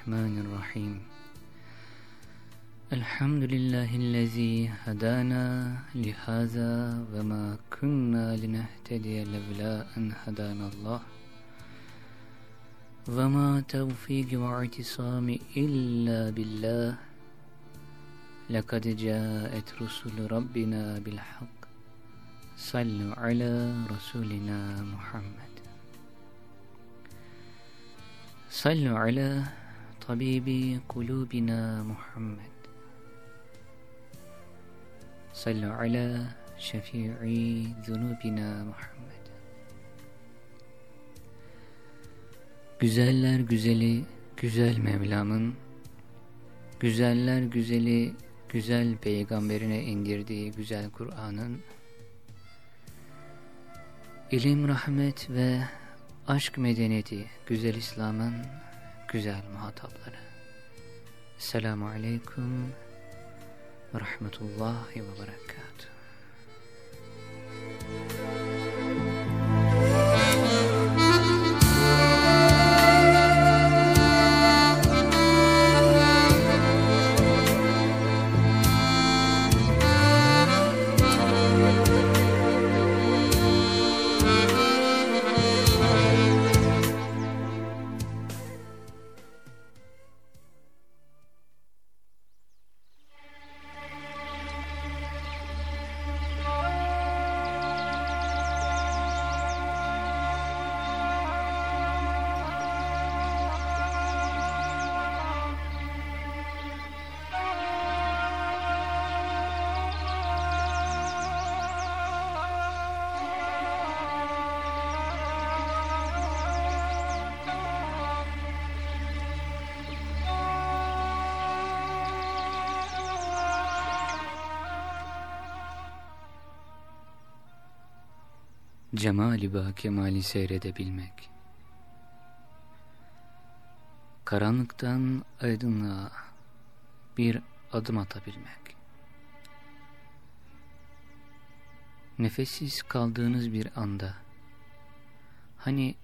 الرحمن الرحيم. الحمد لله الذي هدانا لهذا وما كنا لنهتدي لولا أن هدانا الله. وما توفيق واعتصام إلا بالله. لقد جاءت رسل ربنا بالحق. صلوا على رسولنا محمد. صلوا على طبيب قلوبنا محمد صلوا على شفيع ذنوبنا Muhammed Güzeller güzeli güzel Mevlam'ın Güzeller güzeli güzel peygamberine indirdiği güzel Kur'an'ın ilim, rahmet ve Aşk medeniyeti, güzel İslam'ın güzel muhatapları. Selamun Aleyküm ve Rahmetullahi ve Berekatuhu. Cemali ba kemali seyredebilmek. Karanlıktan aydınlığa bir adım atabilmek. Nefessiz kaldığınız bir anda, hani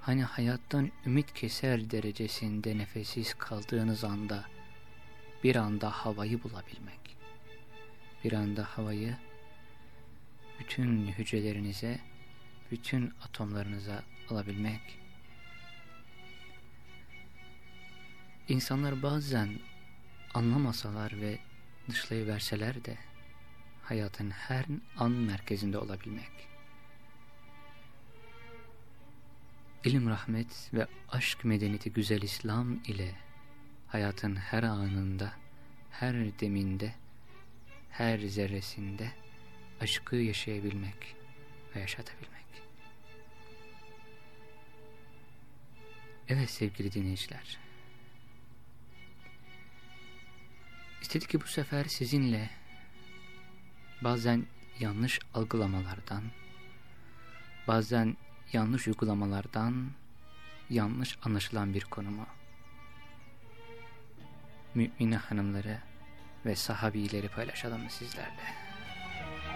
hani hayattan ümit keser derecesinde nefessiz kaldığınız anda, bir anda havayı bulabilmek. Bir anda havayı bütün hücrelerinize, bütün atomlarınıza alabilmek. İnsanlar bazen anlamasalar ve dışlayıverseler de hayatın her an merkezinde olabilmek. İlim, rahmet ve aşk medeniyeti güzel İslam ile hayatın her anında, her deminde, her zerresinde aşkı yaşayabilmek ve yaşatabilmek. Evet sevgili dinleyiciler. İstedik ki bu sefer sizinle bazen yanlış algılamalardan, bazen yanlış uygulamalardan yanlış anlaşılan bir konumu mümine hanımları ve sahabileri paylaşalım sizlerle.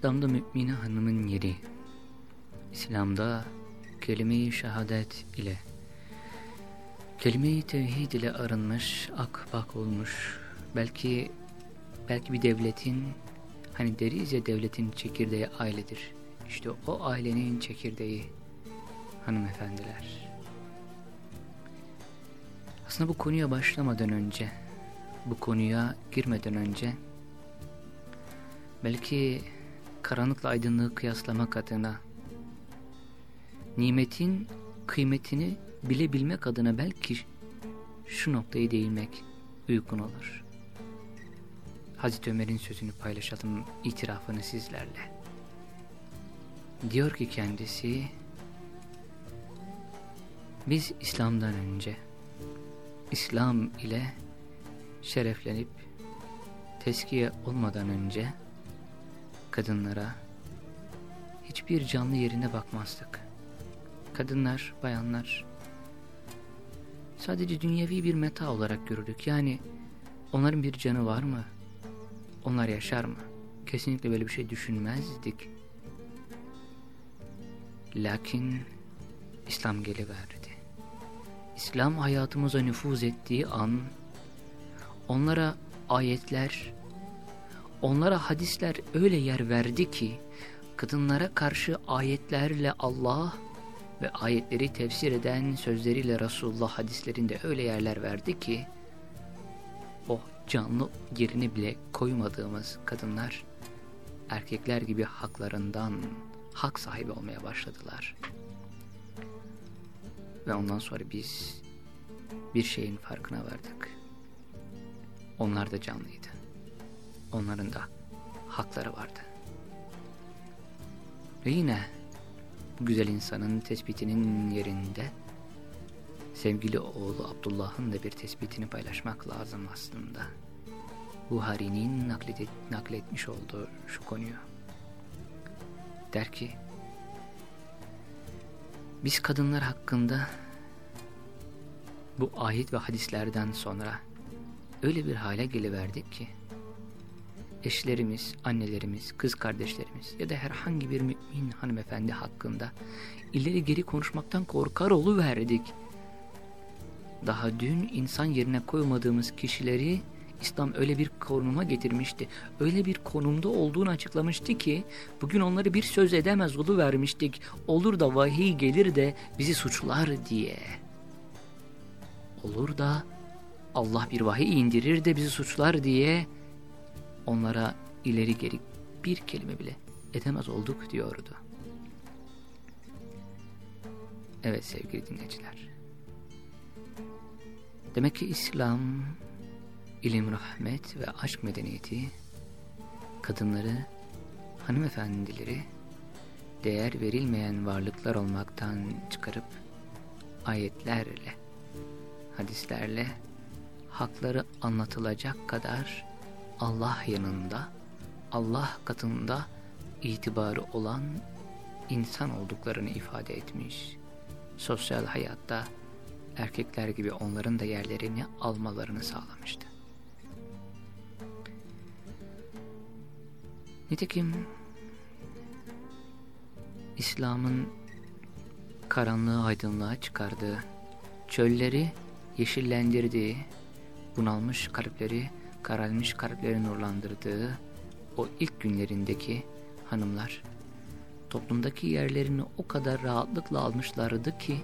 İslam'da mümine hanımın yeri, İslam'da kelime-i şehadet ile, kelime-i tevhid ile arınmış, ak bak olmuş, belki belki bir devletin, hani deriz ya devletin çekirdeği ailedir. İşte o ailenin çekirdeği hanımefendiler. Aslında bu konuya başlamadan önce, bu konuya girmeden önce, belki karanlıkla aydınlığı kıyaslamak adına nimetin kıymetini bilebilmek adına belki şu noktayı değinmek uygun olur. Hazreti Ömer'in sözünü paylaşalım, itirafını sizlerle. Diyor ki kendisi, biz İslam'dan önce, İslam ile şereflenip teskiye olmadan önce kadınlara hiçbir canlı yerine bakmazdık. Kadınlar, bayanlar sadece dünyevi bir meta olarak görürdük. Yani onların bir canı var mı? Onlar yaşar mı? Kesinlikle böyle bir şey düşünmezdik. Lakin İslam geliverdi. İslam hayatımıza nüfuz ettiği an onlara ayetler, onlara hadisler öyle yer verdi ki kadınlara karşı ayetlerle Allah ve ayetleri tefsir eden sözleriyle Resulullah hadislerinde öyle yerler verdi ki o canlı yerini bile koymadığımız kadınlar erkekler gibi haklarından hak sahibi olmaya başladılar. Ve ondan sonra biz bir şeyin farkına vardık. Onlar da canlıydı. Onların da hakları vardı. Ve yine bu güzel insanın tespitinin yerinde sevgili oğlu Abdullah'ın da bir tespitini paylaşmak lazım aslında. Buhari'nin naklet, nakletmiş olduğu şu konuyu. Der ki, biz kadınlar hakkında bu ayet ve hadislerden sonra öyle bir hale geliverdik ki, eşlerimiz, annelerimiz, kız kardeşlerimiz ya da herhangi bir mümin hanımefendi hakkında ileri geri konuşmaktan korkar verdik. Daha dün insan yerine koymadığımız kişileri İslam öyle bir konuma getirmişti. Öyle bir konumda olduğunu açıklamıştı ki bugün onları bir söz edemez vermiştik. Olur da vahiy gelir de bizi suçlar diye. Olur da Allah bir vahiy indirir de bizi suçlar diye onlara ileri geri bir kelime bile edemez olduk diyordu. Evet sevgili dinleyiciler. Demek ki İslam, ilim, rahmet ve aşk medeniyeti kadınları, hanımefendileri değer verilmeyen varlıklar olmaktan çıkarıp ayetlerle, hadislerle hakları anlatılacak kadar Allah yanında, Allah katında itibarı olan insan olduklarını ifade etmiş. Sosyal hayatta erkekler gibi onların da yerlerini almalarını sağlamıştı. Nitekim İslam'ın karanlığı aydınlığa çıkardığı, çölleri yeşillendirdiği, bunalmış kalpleri kararmış kalpleri nurlandırdığı o ilk günlerindeki hanımlar toplumdaki yerlerini o kadar rahatlıkla almışlardı ki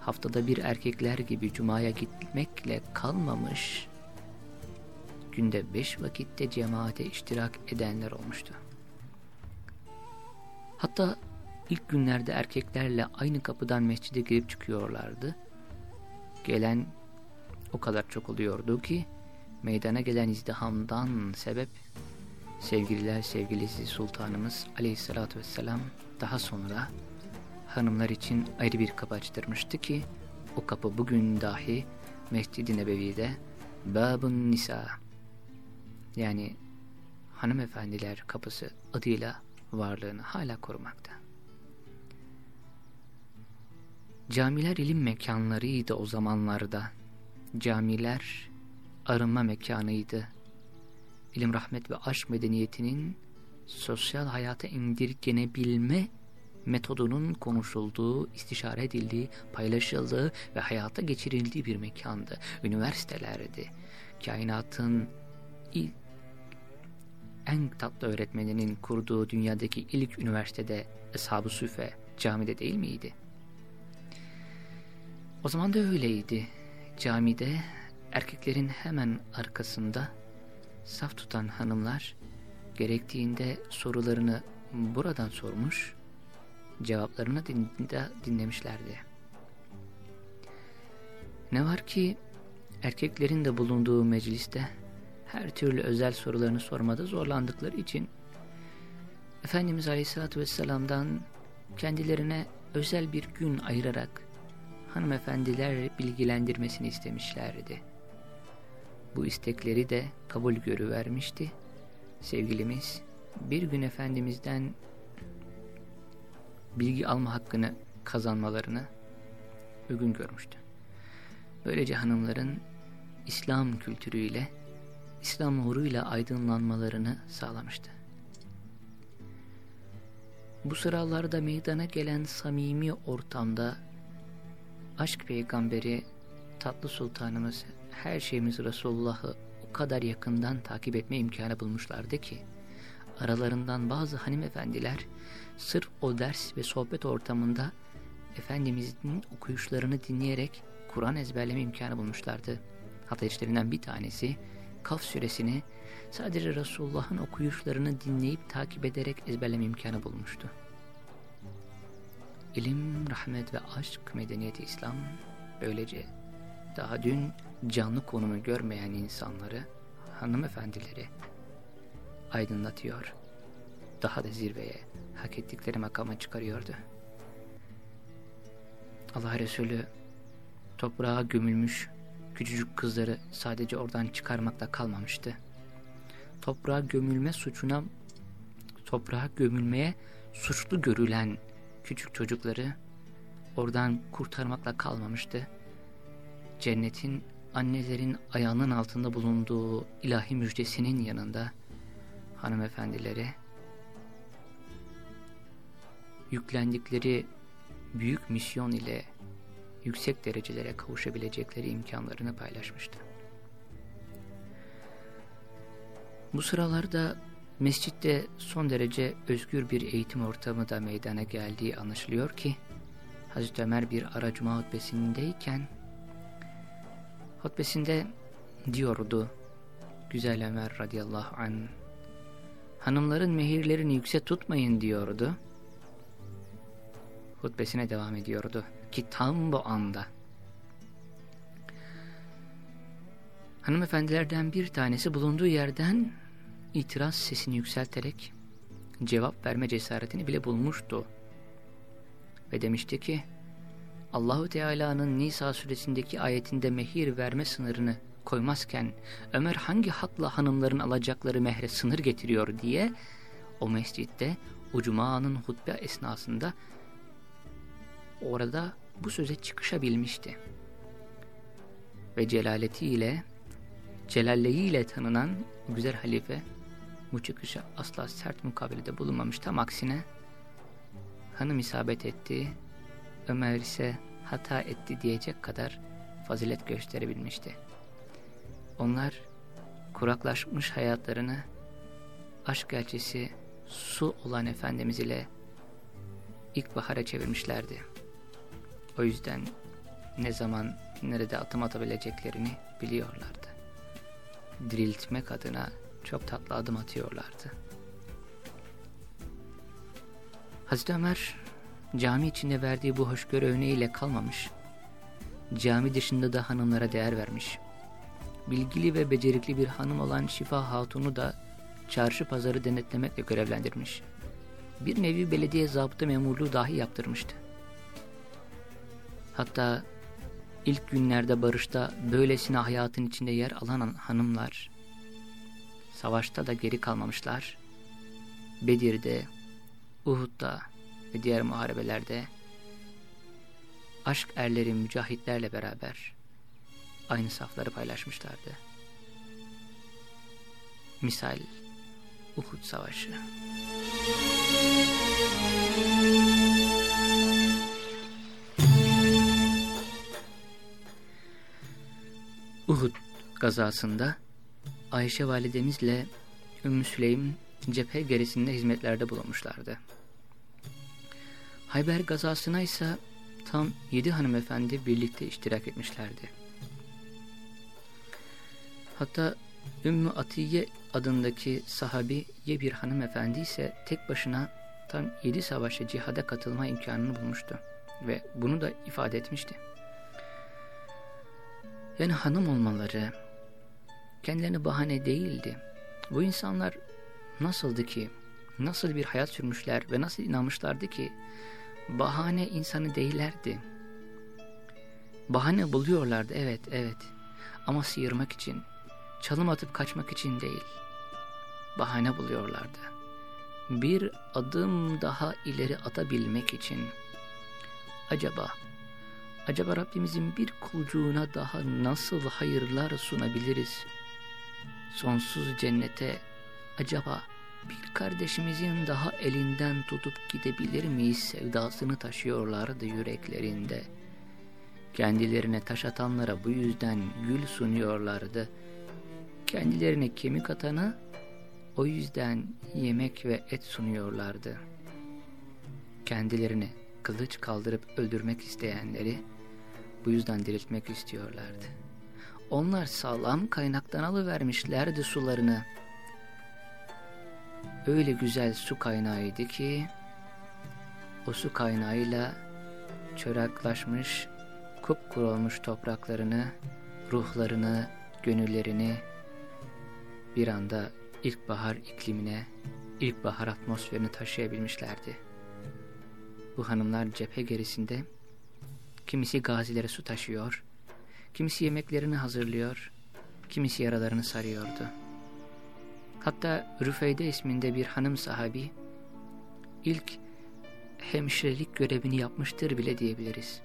haftada bir erkekler gibi cumaya gitmekle kalmamış günde beş vakitte cemaate iştirak edenler olmuştu. Hatta ilk günlerde erkeklerle aynı kapıdan mescide girip çıkıyorlardı. Gelen o kadar çok oluyordu ki meydana gelen izdihamdan sebep sevgililer sevgilisi sultanımız aleyhissalatü vesselam daha sonra hanımlar için ayrı bir kapı açtırmıştı ki o kapı bugün dahi Mescid-i Nebevi'de Babun Nisa yani hanımefendiler kapısı adıyla varlığını hala korumakta. Camiler ilim mekanlarıydı o zamanlarda. Camiler arınma mekanıydı. İlim, rahmet ve aşk medeniyetinin sosyal hayata indirgenebilme metodunun konuşulduğu, istişare edildiği, paylaşıldığı ve hayata geçirildiği bir mekandı. Üniversitelerdi. Kainatın ilk, en tatlı öğretmeninin kurduğu dünyadaki ilk üniversitede Eshab-ı Süfe camide değil miydi? O zaman da öyleydi. Camide Erkeklerin hemen arkasında saf tutan hanımlar gerektiğinde sorularını buradan sormuş, cevaplarını din dinlemişlerdi. Ne var ki erkeklerin de bulunduğu mecliste her türlü özel sorularını sormada zorlandıkları için Efendimiz Aleyhisselatü Vesselam'dan kendilerine özel bir gün ayırarak hanımefendiler bilgilendirmesini istemişlerdi. Bu istekleri de kabul görüvermişti. Sevgilimiz bir gün Efendimiz'den bilgi alma hakkını kazanmalarını uygun görmüştü. Böylece hanımların İslam kültürüyle, İslam nuruyla aydınlanmalarını sağlamıştı. Bu sıralarda meydana gelen samimi ortamda aşk peygamberi tatlı sultanımız her şeyimiz Resulullah'ı o kadar yakından takip etme imkanı bulmuşlardı ki aralarından bazı hanımefendiler sırf o ders ve sohbet ortamında Efendimizin okuyuşlarını dinleyerek Kur'an ezberleme imkanı bulmuşlardı. Hatta işlerinden bir tanesi Kaf suresini sadece Resulullah'ın okuyuşlarını dinleyip takip ederek ezberleme imkanı bulmuştu. İlim, rahmet ve aşk medeniyeti İslam böylece daha dün canlı konumu görmeyen insanları, hanımefendileri aydınlatıyor. Daha da zirveye, hak ettikleri makama çıkarıyordu. Allah Resulü toprağa gömülmüş küçücük kızları sadece oradan çıkarmakla kalmamıştı. Toprağa gömülme suçuna, toprağa gömülmeye suçlu görülen küçük çocukları oradan kurtarmakla kalmamıştı. Cennetin annelerin ayağının altında bulunduğu ilahi müjdesinin yanında hanımefendileri yüklendikleri büyük misyon ile yüksek derecelere kavuşabilecekleri imkanlarını paylaşmıştı. Bu sıralarda mescitte son derece özgür bir eğitim ortamı da meydana geldiği anlaşılıyor ki Hazreti Ömer bir ara cuma hutbesindeyken hutbesinde diyordu Güzel Ömer radıyallahu anh hanımların mehirlerini yüksek tutmayın diyordu. Hutbesine devam ediyordu ki tam bu anda. Hanımefendilerden bir tanesi bulunduğu yerden itiraz sesini yükselterek cevap verme cesaretini bile bulmuştu. Ve demişti ki Allahu Teala'nın Nisa suresindeki ayetinde mehir verme sınırını koymazken Ömer hangi hakla hanımların alacakları mehre sınır getiriyor diye o mescitte o hutbe esnasında orada bu söze çıkışabilmişti. Ve celaletiyle, celalleyiyle tanınan güzel halife bu çıkışa asla sert mukabelede bulunmamış. Tam aksine hanım isabet etti, Ömer ise hata etti diyecek kadar fazilet gösterebilmişti. Onlar kuraklaşmış hayatlarını aşk elçisi su olan Efendimiz ile ilkbahara çevirmişlerdi. O yüzden ne zaman nerede atım atabileceklerini biliyorlardı. Diriltmek adına çok tatlı adım atıyorlardı. Hazreti Ömer cami içinde verdiği bu hoşgörü örneğiyle kalmamış. Cami dışında da hanımlara değer vermiş. Bilgili ve becerikli bir hanım olan Şifa Hatun'u da çarşı pazarı denetlemekle görevlendirmiş. Bir nevi belediye zabıta memurluğu dahi yaptırmıştı. Hatta ilk günlerde barışta böylesine hayatın içinde yer alan hanımlar, savaşta da geri kalmamışlar. Bedir'de, Uhud'da ve diğer muharebelerde aşk erleri mücahitlerle beraber aynı safları paylaşmışlardı. Misal Uhud Savaşı. Uhud gazasında Ayşe validemizle Ümmü Süleym cephe gerisinde hizmetlerde bulunmuşlardı. Hayber gazasına ise tam yedi hanımefendi birlikte iştirak etmişlerdi. Hatta Ümmü Atiye adındaki sahabi ye bir hanımefendi ise tek başına tam yedi savaşa cihada katılma imkanını bulmuştu ve bunu da ifade etmişti. Yani hanım olmaları kendilerine bahane değildi. Bu insanlar nasıldı ki, nasıl bir hayat sürmüşler ve nasıl inanmışlardı ki bahane insanı değillerdi. Bahane buluyorlardı evet evet ama sıyırmak için, çalım atıp kaçmak için değil. Bahane buluyorlardı. Bir adım daha ileri atabilmek için. Acaba, acaba Rabbimizin bir kulcuğuna daha nasıl hayırlar sunabiliriz? Sonsuz cennete acaba bir kardeşimizin daha elinden tutup gidebilir miyiz sevdasını taşıyorlardı yüreklerinde. Kendilerine taş atanlara bu yüzden gül sunuyorlardı. Kendilerine kemik atana o yüzden yemek ve et sunuyorlardı. Kendilerini kılıç kaldırıp öldürmek isteyenleri bu yüzden diriltmek istiyorlardı. Onlar sağlam kaynaktan alıvermişlerdi sularını. Öyle güzel su kaynağıydı ki o su kaynağıyla çoraklaşmış, kupkuru olmuş topraklarını, ruhlarını, gönüllerini bir anda ilkbahar iklimine, ilkbahar atmosferini taşıyabilmişlerdi. Bu hanımlar cephe gerisinde kimisi gazilere su taşıyor, kimisi yemeklerini hazırlıyor, kimisi yaralarını sarıyordu. Hatta Rüfeyde isminde bir hanım sahabi ilk hemşirelik görevini yapmıştır bile diyebiliriz.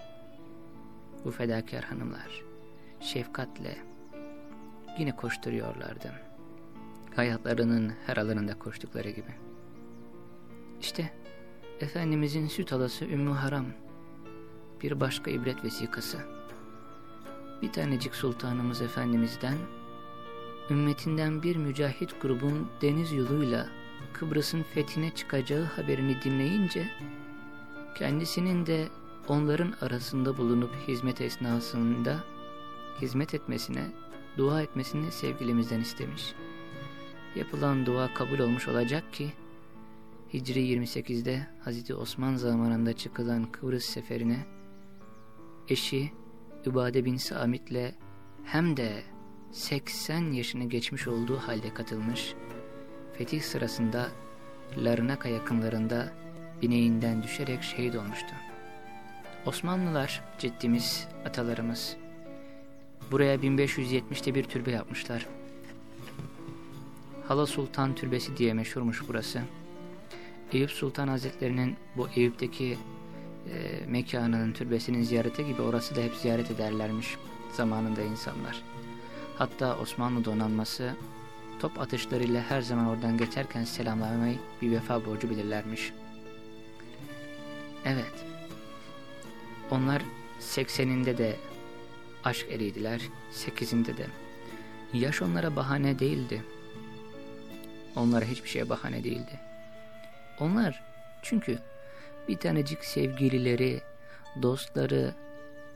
Bu fedakar hanımlar şefkatle yine koşturuyorlardı. Hayatlarının her alanında koştukları gibi. İşte Efendimizin süt alası Ümmü Haram bir başka ibret vesikası. Bir tanecik sultanımız Efendimiz'den ümmetinden bir mücahit grubun deniz yoluyla Kıbrıs'ın fethine çıkacağı haberini dinleyince kendisinin de onların arasında bulunup hizmet esnasında hizmet etmesine, dua etmesini sevgilimizden istemiş. Yapılan dua kabul olmuş olacak ki Hicri 28'de Hazreti Osman zamanında çıkılan Kıbrıs seferine eşi Übade bin Samit'le hem de 80 yaşını geçmiş olduğu halde katılmış, fetih sırasında Larnaka yakınlarında bineğinden düşerek şehit olmuştu. Osmanlılar, ciddimiz, atalarımız, buraya 1570'te bir türbe yapmışlar. Hala Sultan Türbesi diye meşhurmuş burası. Eyüp Sultan Hazretlerinin bu Eyüp'teki e, mekanının, türbesinin ziyareti gibi orası da hep ziyaret ederlermiş zamanında insanlar. Hatta Osmanlı donanması top atışlarıyla her zaman oradan geçerken selamlamayı bir vefa borcu bilirlermiş. Evet, onlar 80'inde de aşk eriydiler, 8'inde de. Yaş onlara bahane değildi. Onlara hiçbir şeye bahane değildi. Onlar çünkü bir tanecik sevgilileri, dostları,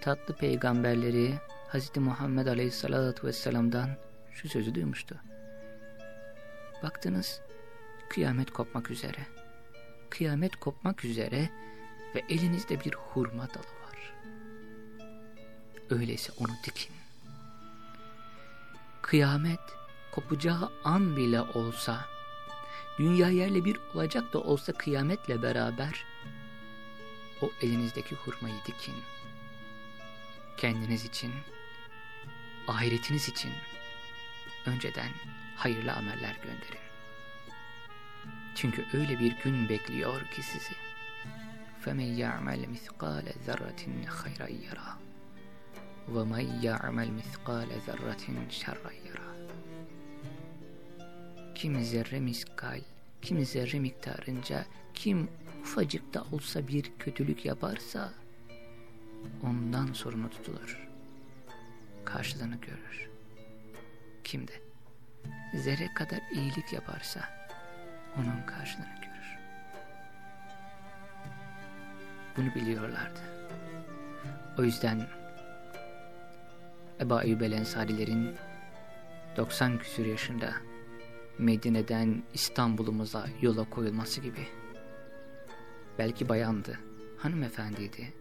tatlı peygamberleri Hz. Muhammed Aleyhisselatü Vesselam'dan şu sözü duymuştu. Baktınız kıyamet kopmak üzere. Kıyamet kopmak üzere ve elinizde bir hurma dalı var. Öyleyse onu dikin. Kıyamet kopacağı an bile olsa, dünya yerle bir olacak da olsa kıyametle beraber, o elinizdeki hurmayı dikin. Kendiniz için, ahiretiniz için önceden hayırlı ameller gönderin. Çünkü öyle bir gün bekliyor ki sizi. فَمَنْ يَعْمَلْ مِثْقَالَ ذَرَّةٍ خَيْرًا يَرَى وَمَنْ يَعْمَلْ مِثْقَالَ ذَرَّةٍ شَرًّا يَرَى Kim zerre miskal, kim zerre miktarınca, kim ufacık da olsa bir kötülük yaparsa, ondan sorumlu tutulur. Karşılığını görür. Kim de zerre kadar iyilik yaparsa, onun karşılığını görür. Bunu biliyorlardı. O yüzden Ebu Eyyub Ensarilerin 90 küsür yaşında Medine'den İstanbul'umuza yola koyulması gibi. Belki bayandı, hanımefendiydi,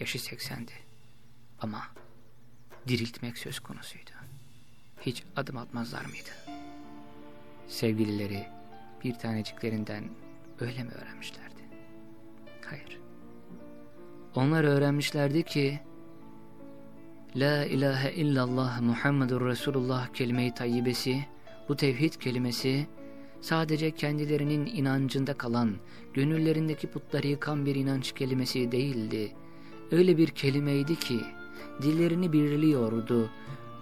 yaşı 80'di ama diriltmek söz konusuydu. Hiç adım atmazlar mıydı? Sevgilileri bir taneciklerinden öyle mi öğrenmişlerdi? Hayır. Onlar öğrenmişlerdi ki La ilahe illallah Muhammedur Resulullah kelime-i tayyibesi, bu tevhid kelimesi sadece kendilerinin inancında kalan, gönüllerindeki putları yıkan bir inanç kelimesi değildi. Öyle bir kelimeydi ki, dillerini birliyordu,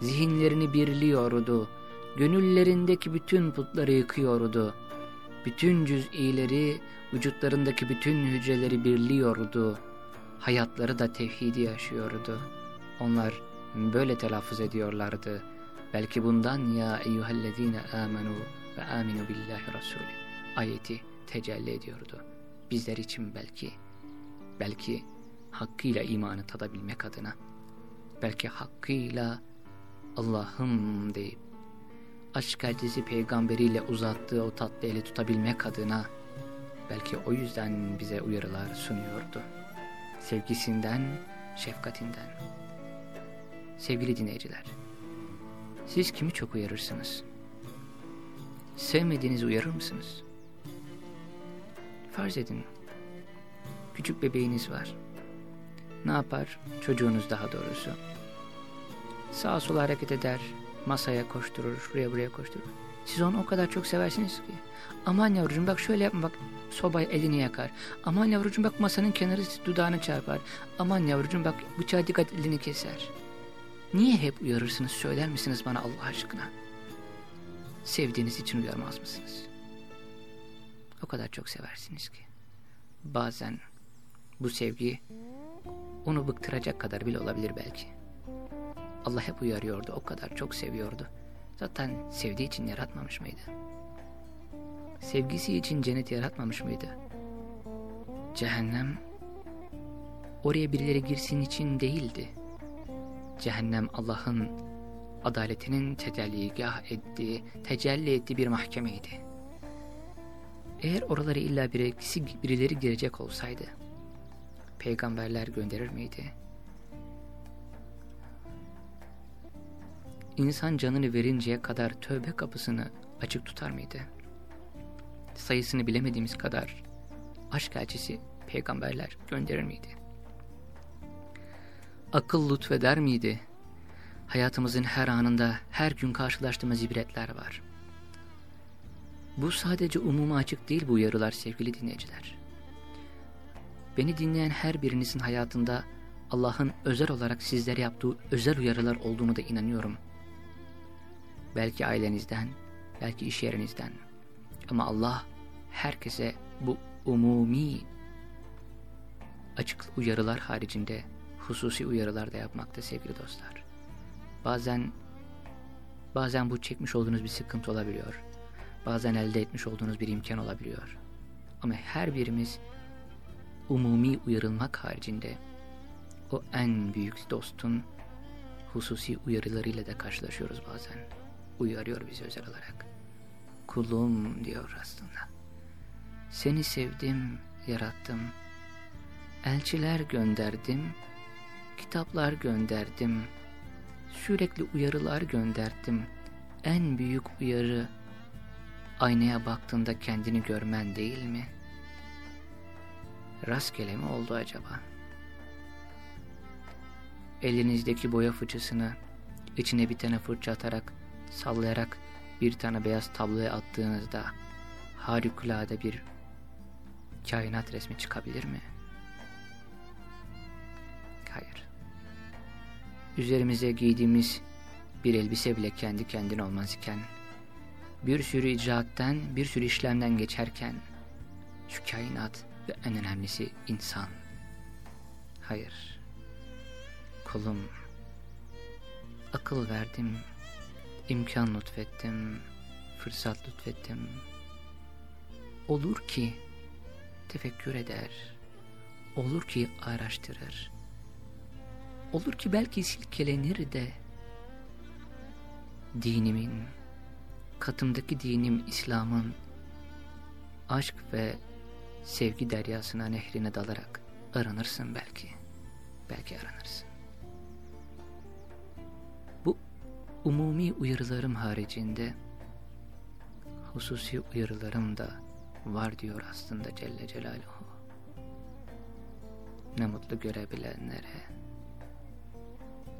zihinlerini birliyordu, gönüllerindeki bütün putları yıkıyordu. Bütün cüz'ileri, vücutlarındaki bütün hücreleri birliyordu. Hayatları da tevhidi yaşıyordu. Onlar böyle telaffuz ediyorlardı. Belki bundan ya eyyühellezine amenu ve aminu billahi rasulü ayeti tecelli ediyordu. Bizler için belki, belki hakkıyla imanı tadabilmek adına, belki hakkıyla Allah'ım deyip aşk elçisi peygamberiyle uzattığı o tatlı eli tutabilmek adına belki o yüzden bize uyarılar sunuyordu. Sevgisinden, şefkatinden. Sevgili dinleyiciler, siz kimi çok uyarırsınız? Sevmediğinizi uyarır mısınız? Farz edin, küçük bebeğiniz var. Ne yapar? Çocuğunuz daha doğrusu. Sağa sola hareket eder, masaya koşturur, şuraya buraya koşturur. Siz onu o kadar çok seversiniz ki. Aman yavrucuğum bak şöyle yapma bak sobaya elini yakar. Aman yavrucuğum bak masanın kenarı dudağını çarpar. Aman yavrucuğum bak bıçağa dikkat elini keser. Niye hep uyarırsınız söyler misiniz bana Allah aşkına? Sevdiğiniz için uyarmaz mısınız? O kadar çok seversiniz ki. Bazen bu sevgi onu bıktıracak kadar bile olabilir belki. Allah hep uyarıyordu, o kadar çok seviyordu. Zaten sevdiği için yaratmamış mıydı? Sevgisi için cennet yaratmamış mıydı? Cehennem oraya birileri girsin için değildi. Cehennem Allah'ın adaletinin tecelligah ettiği, tecelli ettiği bir mahkemeydi. Eğer oralara illa birisi, birileri girecek olsaydı, peygamberler gönderir miydi? İnsan canını verinceye kadar tövbe kapısını açık tutar mıydı? Sayısını bilemediğimiz kadar aşk elçisi peygamberler gönderir miydi? Akıl lütfeder miydi? Hayatımızın her anında her gün karşılaştığımız ibretler var. Bu sadece umuma açık değil bu uyarılar sevgili dinleyiciler. Beni dinleyen her birinizin hayatında Allah'ın özel olarak sizlere yaptığı özel uyarılar olduğunu da inanıyorum. Belki ailenizden, belki iş yerinizden. Ama Allah herkese bu umumi açık uyarılar haricinde hususi uyarılar da yapmakta sevgili dostlar. Bazen bazen bu çekmiş olduğunuz bir sıkıntı olabiliyor. Bazen elde etmiş olduğunuz bir imkan olabiliyor. Ama her birimiz umumi uyarılmak haricinde o en büyük dostun hususi uyarılarıyla da karşılaşıyoruz bazen. Uyarıyor bizi özel olarak. Kulum diyor aslında. Seni sevdim, yarattım. Elçiler gönderdim, kitaplar gönderdim. Sürekli uyarılar gönderdim. En büyük uyarı aynaya baktığında kendini görmen değil mi? Rastgele mi oldu acaba? Elinizdeki boya fıçısını içine bir tane fırça atarak, sallayarak bir tane beyaz tabloya attığınızda harikulade bir kainat resmi çıkabilir mi? Hayır. Üzerimize giydiğimiz bir elbise bile kendi kendine olmaz iken, bir sürü icraatten, bir sürü işlemden geçerken, şu kainat ve en önemlisi insan. Hayır. Kulum, akıl verdim, imkan lütfettim, fırsat lütfettim. Olur ki tefekkür eder, olur ki araştırır, olur ki belki silkelenir de dinimin, katımdaki dinim İslam'ın aşk ve sevgi deryasına nehrine dalarak aranırsın belki. Belki aranırsın. umumi uyarılarım haricinde hususi uyarılarım da var diyor aslında Celle Celaluhu. Ne mutlu görebilenlere,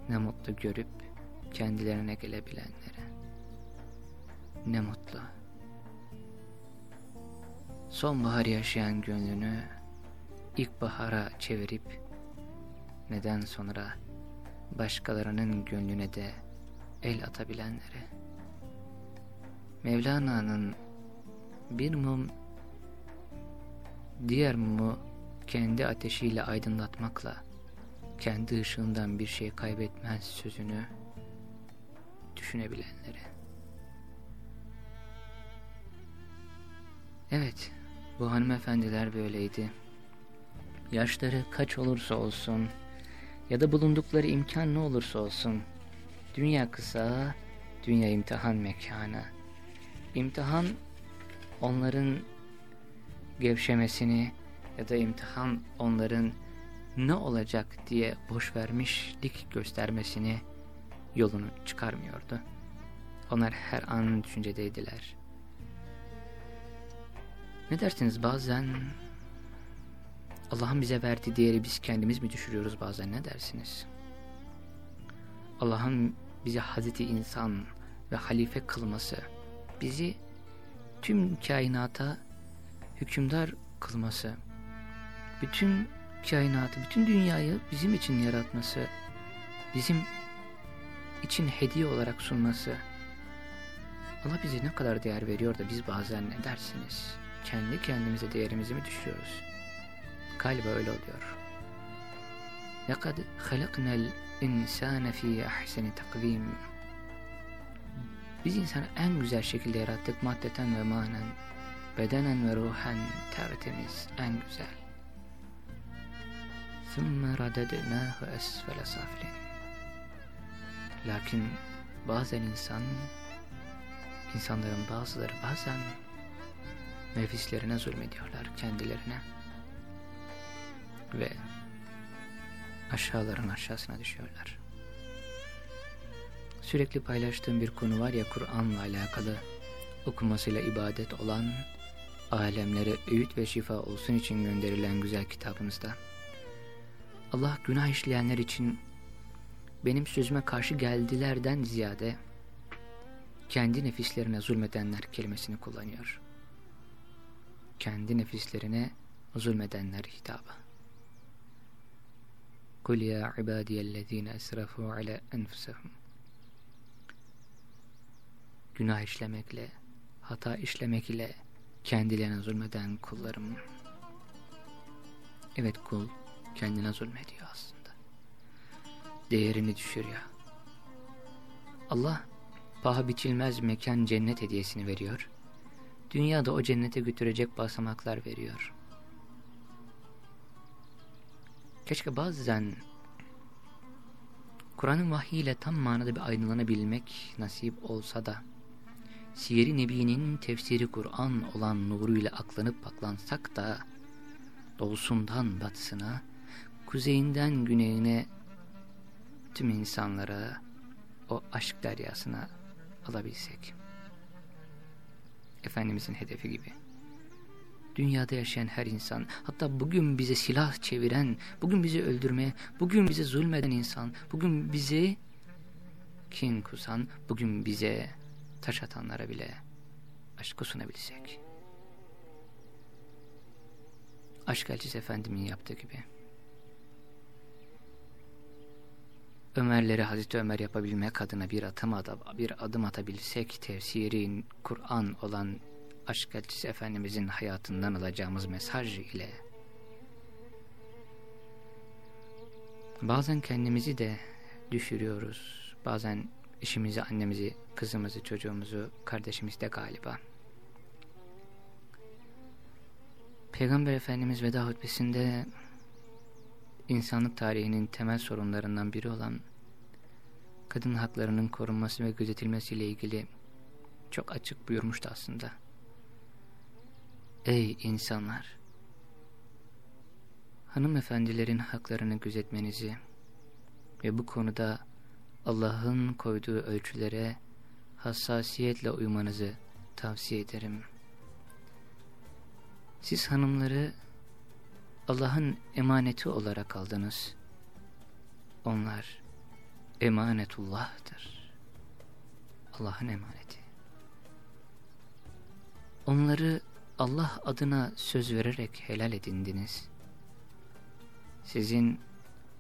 ne mutlu görüp kendilerine gelebilenlere. Ne mutlu. Sonbahar yaşayan gönlünü ilkbahara çevirip neden sonra başkalarının gönlüne de el atabilenlere. Mevlana'nın bir mum diğer mumu kendi ateşiyle aydınlatmakla kendi ışığından bir şey kaybetmez sözünü düşünebilenlere. Evet, bu hanımefendiler böyleydi. Yaşları kaç olursa olsun ya da bulundukları imkan ne olursa olsun, dünya kısa, dünya imtihan mekanı. İmtihan onların gevşemesini ya da imtihan onların ne olacak diye boş vermişlik göstermesini yolunu çıkarmıyordu. Onlar her an düşüncedeydiler. Ne dersiniz bazen Allah'ın bize verdiği değeri biz kendimiz mi düşürüyoruz bazen ne dersiniz? Allah'ın bize Hazreti insan ve halife kılması, bizi tüm kainata hükümdar kılması, bütün kainatı, bütün dünyayı bizim için yaratması, bizim için hediye olarak sunması. Allah bize ne kadar değer veriyor da biz bazen ne dersiniz? kendi kendimize değerimizi mi düşürüyoruz? Galiba öyle oluyor. لَقَدْ خَلَقْنَا الْاِنْسَانَ ف۪ي اَحْسَنِ تَقْو۪يمٍ Biz insanı en güzel şekilde yarattık maddeten ve manen, bedenen ve ruhen tertemiz, en güzel. ثُمَّ رَدَدْنَاهُ أَسْفَلَ سَافِلٍ Lakin bazen insan, insanların bazıları bazen nefislerine zulmediyorlar, kendilerine. Ve aşağıların aşağısına düşüyorlar. Sürekli paylaştığım bir konu var ya Kur'an'la alakalı okumasıyla ibadet olan alemlere öğüt ve şifa olsun için gönderilen güzel kitabımızda. Allah günah işleyenler için benim sözüme karşı geldilerden ziyade kendi nefislerine zulmedenler kelimesini kullanıyor Kendi nefislerine zulmedenler hitabı. قُلْ يَا عِبَادِيَ الَّذ۪ينَ اَسْرَفُوا عَلَى أَنْفُسَهُمْ Günah işlemekle, hata işlemek ile kendilerine zulmeden kullarım. Evet kul, kendine zulmediyor aslında. Değerini düşürüyor. Allah paha biçilmez mekan cennet hediyesini veriyor. Dünyada o cennete götürecek basamaklar veriyor. Keşke bazen Kur'an'ın vahyiyle tam manada bir aydınlanabilmek nasip olsa da Siyer-i Nebi'nin tefsiri Kur'an olan nuruyla aklanıp baklansak da doğusundan batısına, kuzeyinden güneyine tüm insanlara o aşk deryasına alabilsek. Efendimizin hedefi gibi. Dünyada yaşayan her insan, hatta bugün bize silah çeviren, bugün bizi öldürmeye, bugün bize zulmeden insan, bugün bizi kin kusan, bugün bize taş atanlara bile aşkı sunabilsek. Aşk elçisi efendimin yaptığı gibi. Ömerleri Hazreti Ömer yapabilmek adına bir adım, bir adım atabilsek tefsirin Kur'an olan aşk elçisi Efendimizin hayatından alacağımız mesaj ile bazen kendimizi de düşürüyoruz. Bazen işimizi, annemizi, kızımızı, çocuğumuzu, kardeşimizi de galiba. Peygamber Efendimiz veda hutbesinde insanlık tarihinin temel sorunlarından biri olan kadın haklarının korunması ve gözetilmesiyle ilgili çok açık buyurmuştu aslında. Ey insanlar! Hanımefendilerin haklarını gözetmenizi ve bu konuda Allah'ın koyduğu ölçülere hassasiyetle uymanızı tavsiye ederim. Siz hanımları Allah'ın emaneti olarak aldınız. Onlar emanetullah'tır. Allah'ın emaneti. Onları Allah adına söz vererek helal edindiniz. Sizin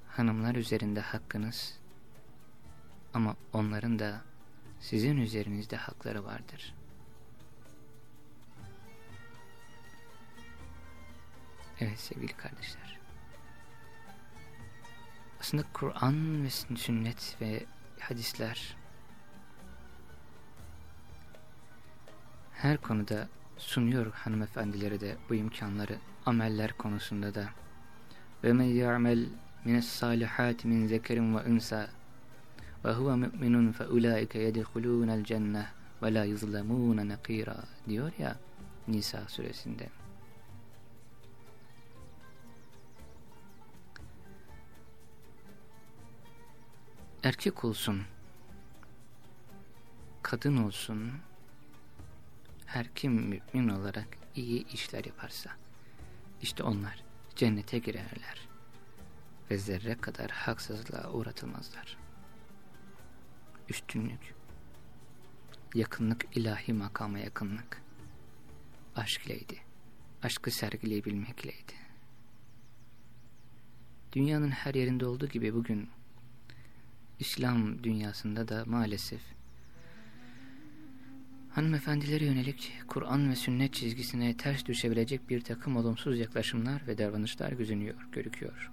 hanımlar üzerinde hakkınız ama onların da sizin üzerinizde hakları vardır. Evet sevgili kardeşler. Aslında Kur'an ve sünnet ve hadisler her konuda sunuyor hanımefendilere de bu imkanları ameller konusunda da. Ve men ya'mel mines salihat min zekerin ve unsa ve huve mu'minun fe ulaike yedhulûnel cenneh ve la yuzlemûne nekîrâ diyor ya Nisa suresinde. Erkek olsun, kadın olsun, her kim mümin olarak iyi işler yaparsa, işte onlar cennete girerler ve zerre kadar haksızlığa uğratılmazlar. Üstünlük, yakınlık ilahi makama yakınlık, aşk ileydi, aşkı sergileyebilmekleydi. Dünyanın her yerinde olduğu gibi bugün İslam dünyasında da maalesef hanımefendilere yönelik Kur'an ve sünnet çizgisine ters düşebilecek bir takım olumsuz yaklaşımlar ve davranışlar gözünüyor, görüküyor.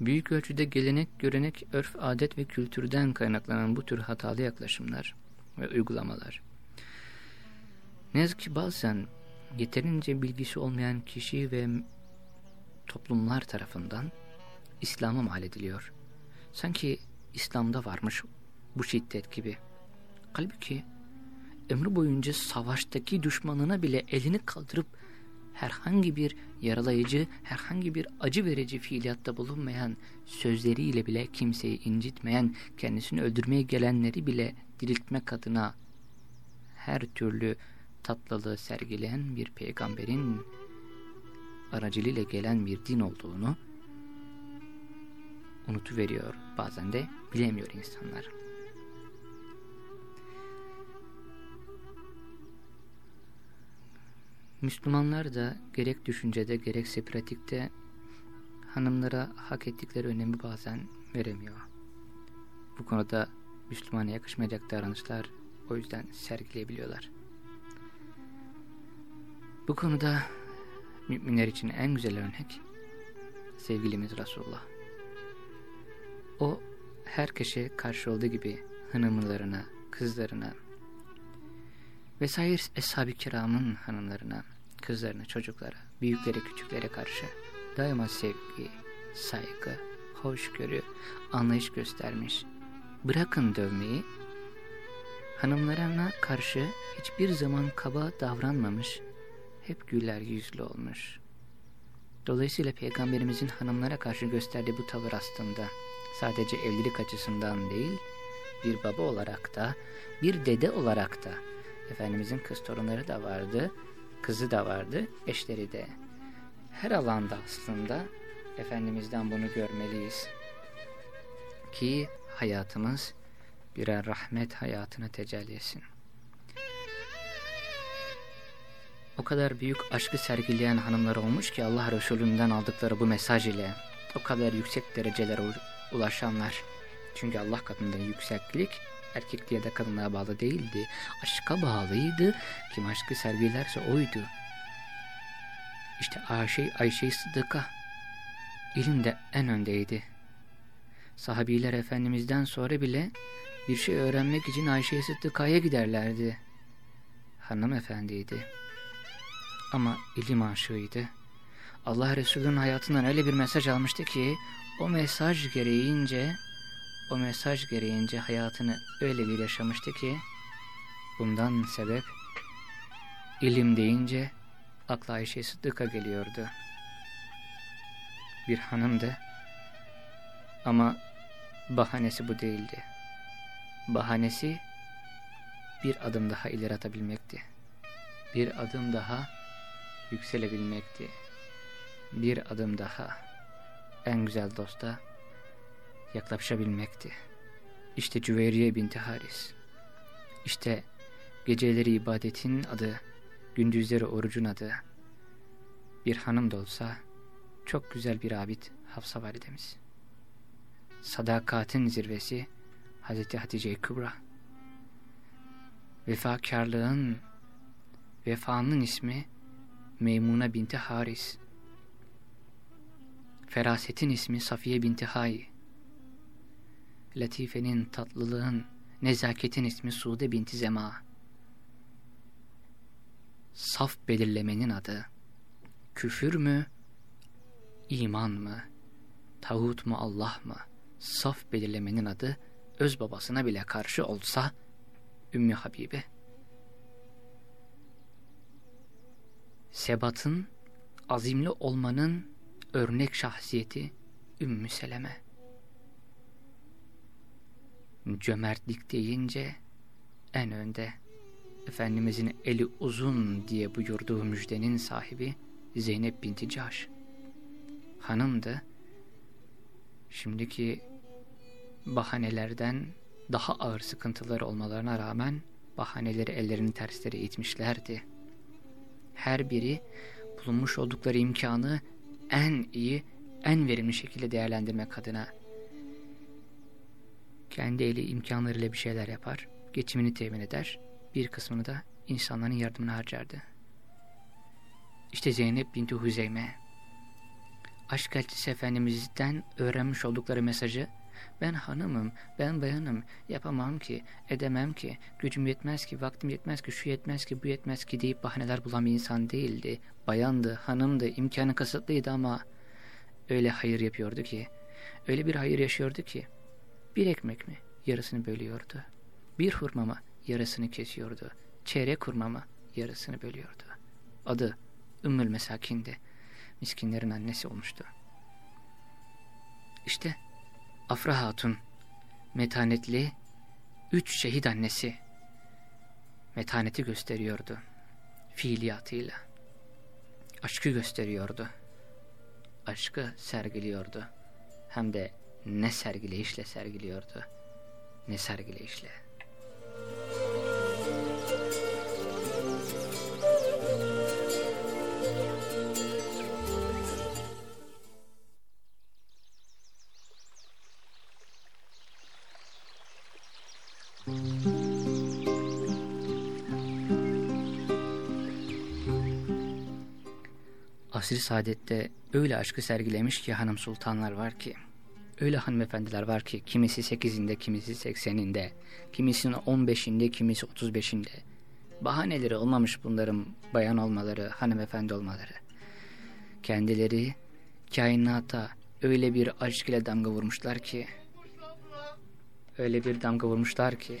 Büyük ölçüde gelenek, görenek, örf, adet ve kültürden kaynaklanan bu tür hatalı yaklaşımlar ve uygulamalar. Ne yazık ki bazen yeterince bilgisi olmayan kişi ve toplumlar tarafından İslam'a mal ediliyor. Sanki İslam'da varmış bu şiddet gibi. Halbuki ömrü boyunca savaştaki düşmanına bile elini kaldırıp herhangi bir yaralayıcı, herhangi bir acı verici fiiliyatta bulunmayan, sözleriyle bile kimseyi incitmeyen, kendisini öldürmeye gelenleri bile diriltmek adına her türlü tatlılığı sergileyen bir peygamberin aracılığıyla gelen bir din olduğunu unutuveriyor. Bazen de bilemiyor insanlar. Müslümanlar da gerek düşüncede gerekse pratikte hanımlara hak ettikleri önemi bazen veremiyor. Bu konuda Müslümana yakışmayacak davranışlar o yüzden sergileyebiliyorlar. Bu konuda müminler için en güzel örnek sevgilimiz Resulullah. O herkese karşı olduğu gibi hanımlarına, kızlarına vesaire eshab-ı kiramın hanımlarına, kızlarına, çocuklara, büyüklere, küçüklere karşı daima sevgi, saygı, hoşgörü, anlayış göstermiş. Bırakın dövmeyi, hanımlarına karşı hiçbir zaman kaba davranmamış, hep güler yüzlü olmuş. Dolayısıyla Peygamberimizin hanımlara karşı gösterdiği bu tavır aslında sadece evlilik açısından değil, bir baba olarak da, bir dede olarak da, Efendimizin kız torunları da vardı, kızı da vardı, eşleri de. Her alanda aslında Efendimiz'den bunu görmeliyiz. Ki hayatımız birer rahmet hayatına tecelli etsin. O kadar büyük aşkı sergileyen hanımlar olmuş ki Allah Resulü'nden aldıkları bu mesaj ile o kadar yüksek derecelere ulaşanlar. Çünkü Allah katında yükseklik erkekliğe de kadınlığa bağlı değildi. Aşka bağlıydı. Kim aşkı sergilerse oydu. İşte Ayşe, Ayşe Sıddık'a ilimde en öndeydi. Sahabiler Efendimiz'den sonra bile bir şey öğrenmek için Ayşe Sıddıka'ya giderlerdi. Hanımefendiydi. Ama ilim aşığıydı. Allah Resulü'nün hayatından öyle bir mesaj almıştı ki o mesaj gereğince o mesaj gereğince hayatını öyle bir yaşamıştı ki bundan sebep ilim deyince akla Ayşe Sıddık'a geliyordu. Bir hanımdı Ama bahanesi bu değildi. Bahanesi bir adım daha ileri atabilmekti. Bir adım daha yükselebilmekti. Bir adım daha en güzel dosta yaklaşabilmekti. İşte Cüveyriye binti Haris. İşte geceleri ibadetin adı, gündüzleri orucun adı. Bir hanım da olsa çok güzel bir abid Hafsa validemiz. Sadakatin zirvesi Hazreti Hatice Kübra. Vefakarlığın, vefanın ismi Meymuna binti Haris. Ferasetin ismi Safiye binti Hay. Latifenin, tatlılığın, nezaketin ismi Sude binti Zema. Saf belirlemenin adı küfür mü, iman mı, tağut mu Allah mı? Saf belirlemenin adı öz babasına bile karşı olsa Ümmü Habibe. Sebatın, azimli olmanın örnek şahsiyeti Ümmü Seleme. Cömertlik deyince en önde Efendimizin eli uzun diye buyurduğu müjdenin sahibi Zeynep binti Caş. Hanımdı. Şimdiki bahanelerden daha ağır sıkıntıları olmalarına rağmen bahaneleri ellerinin tersleri itmişlerdi. Her biri bulunmuş oldukları imkanı en iyi, en verimli şekilde değerlendirmek adına kendi eli imkanlarıyla bir şeyler yapar, geçimini temin eder, bir kısmını da insanların yardımına harcardı. İşte Zeynep binti Huzeyme, aşk elçisi Efendimiz'den öğrenmiş oldukları mesajı ben hanımım, ben bayanım, yapamam ki, edemem ki, gücüm yetmez ki, vaktim yetmez ki, şu yetmez ki, bu yetmez ki deyip bahaneler bulan bir insan değildi. Bayandı, hanımdı, imkanı kısıtlıydı ama öyle hayır yapıyordu ki, öyle bir hayır yaşıyordu ki, bir ekmek mi yarısını bölüyordu, bir hurma mı yarısını kesiyordu, çeyrek hurma mı yarısını bölüyordu. Adı Ümmül Mesakin'di, miskinlerin annesi olmuştu. İşte Afra Hatun, metanetli, üç şehit annesi, metaneti gösteriyordu, fiiliyatıyla. Aşkı gösteriyordu, aşkı sergiliyordu. Hem de ne sergileyişle sergiliyordu, ne sergileyişle. Asr-ı Saadet'te öyle aşkı sergilemiş ki hanım sultanlar var ki, öyle hanımefendiler var ki kimisi sekizinde, kimisi sekseninde, kimisinin on beşinde, kimisi otuz beşinde. Bahaneleri olmamış bunların bayan olmaları, hanımefendi olmaları. Kendileri kainata öyle bir aşk ile damga vurmuşlar ki, öyle bir damga vurmuşlar ki,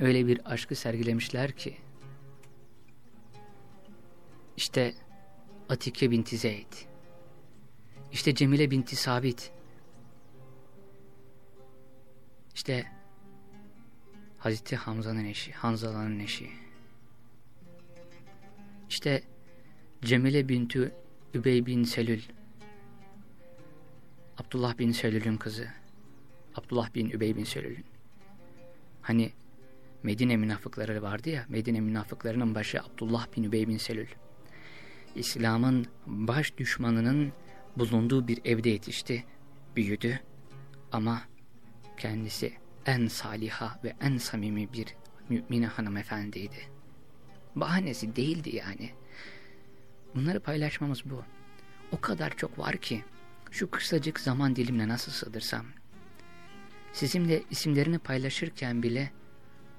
öyle bir aşkı sergilemişler ki. İşte Atike binti Zeyd. İşte Cemile binti Sabit. İşte Hazreti Hamza'nın eşi Hanzala'nın eşi. İşte Cemile binti Übey bin Selül. Abdullah bin Selül'ün kızı. Abdullah bin Übey bin Selül'ün. Hani Medine münafıkları vardı ya, Medine münafıklarının başı Abdullah bin Übey bin Selül. İslam'ın baş düşmanının bulunduğu bir evde yetişti, büyüdü ama kendisi en saliha ve en samimi bir mümine hanımefendiydi. Bahanesi değildi yani. Bunları paylaşmamız bu. O kadar çok var ki şu kısacık zaman dilimine nasıl sığdırsam. Sizinle isimlerini paylaşırken bile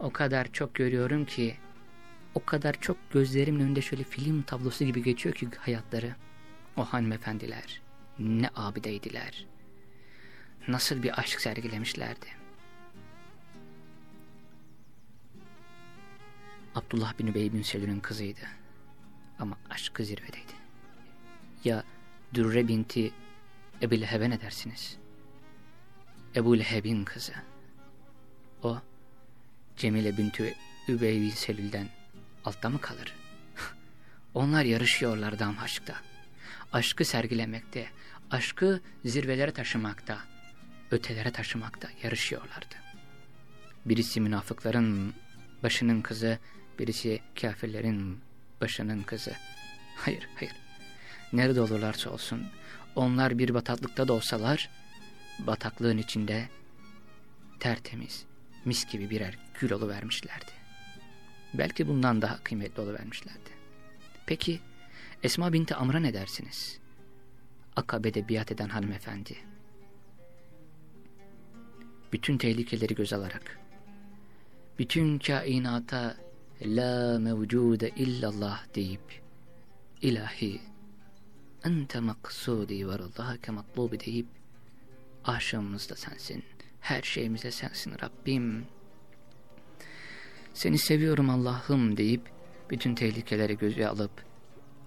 o kadar çok görüyorum ki o kadar çok gözlerimin önünde şöyle film tablosu gibi geçiyor ki hayatları. O hanımefendiler ne abideydiler. Nasıl bir aşk sergilemişlerdi. Abdullah bin Übey bin Selül'ün kızıydı. Ama aşkı zirvedeydi. Dürre binti Ebu Leheb'e ne dersiniz? Ebu Leheb'in kızı. O Cemile binti Übey bin Selül'den altta mı kalır? Onlar yarışıyorlar dam aşkta. Aşkı sergilemekte, aşkı zirvelere taşımakta, ötelere taşımakta yarışıyorlardı. Birisi münafıkların başının kızı, birisi kafirlerin başının kızı. Hayır, hayır. Nerede olurlarsa olsun, onlar bir bataklıkta da olsalar, bataklığın içinde tertemiz, mis gibi birer gül vermişlerdi. Belki bundan daha kıymetli oluvermişlerdi. Peki, Esma binti Amr'a ne dersiniz? Akabe'de biat eden hanımefendi. Bütün tehlikeleri göz alarak, bütün kainata la mevcude illallah deyip, ilahi, ente maksudi ve rıdâke matlubi deyip, aşığımız da sensin, her şeyimize sensin Rabbim. Seni seviyorum Allah'ım deyip, bütün tehlikeleri göze alıp,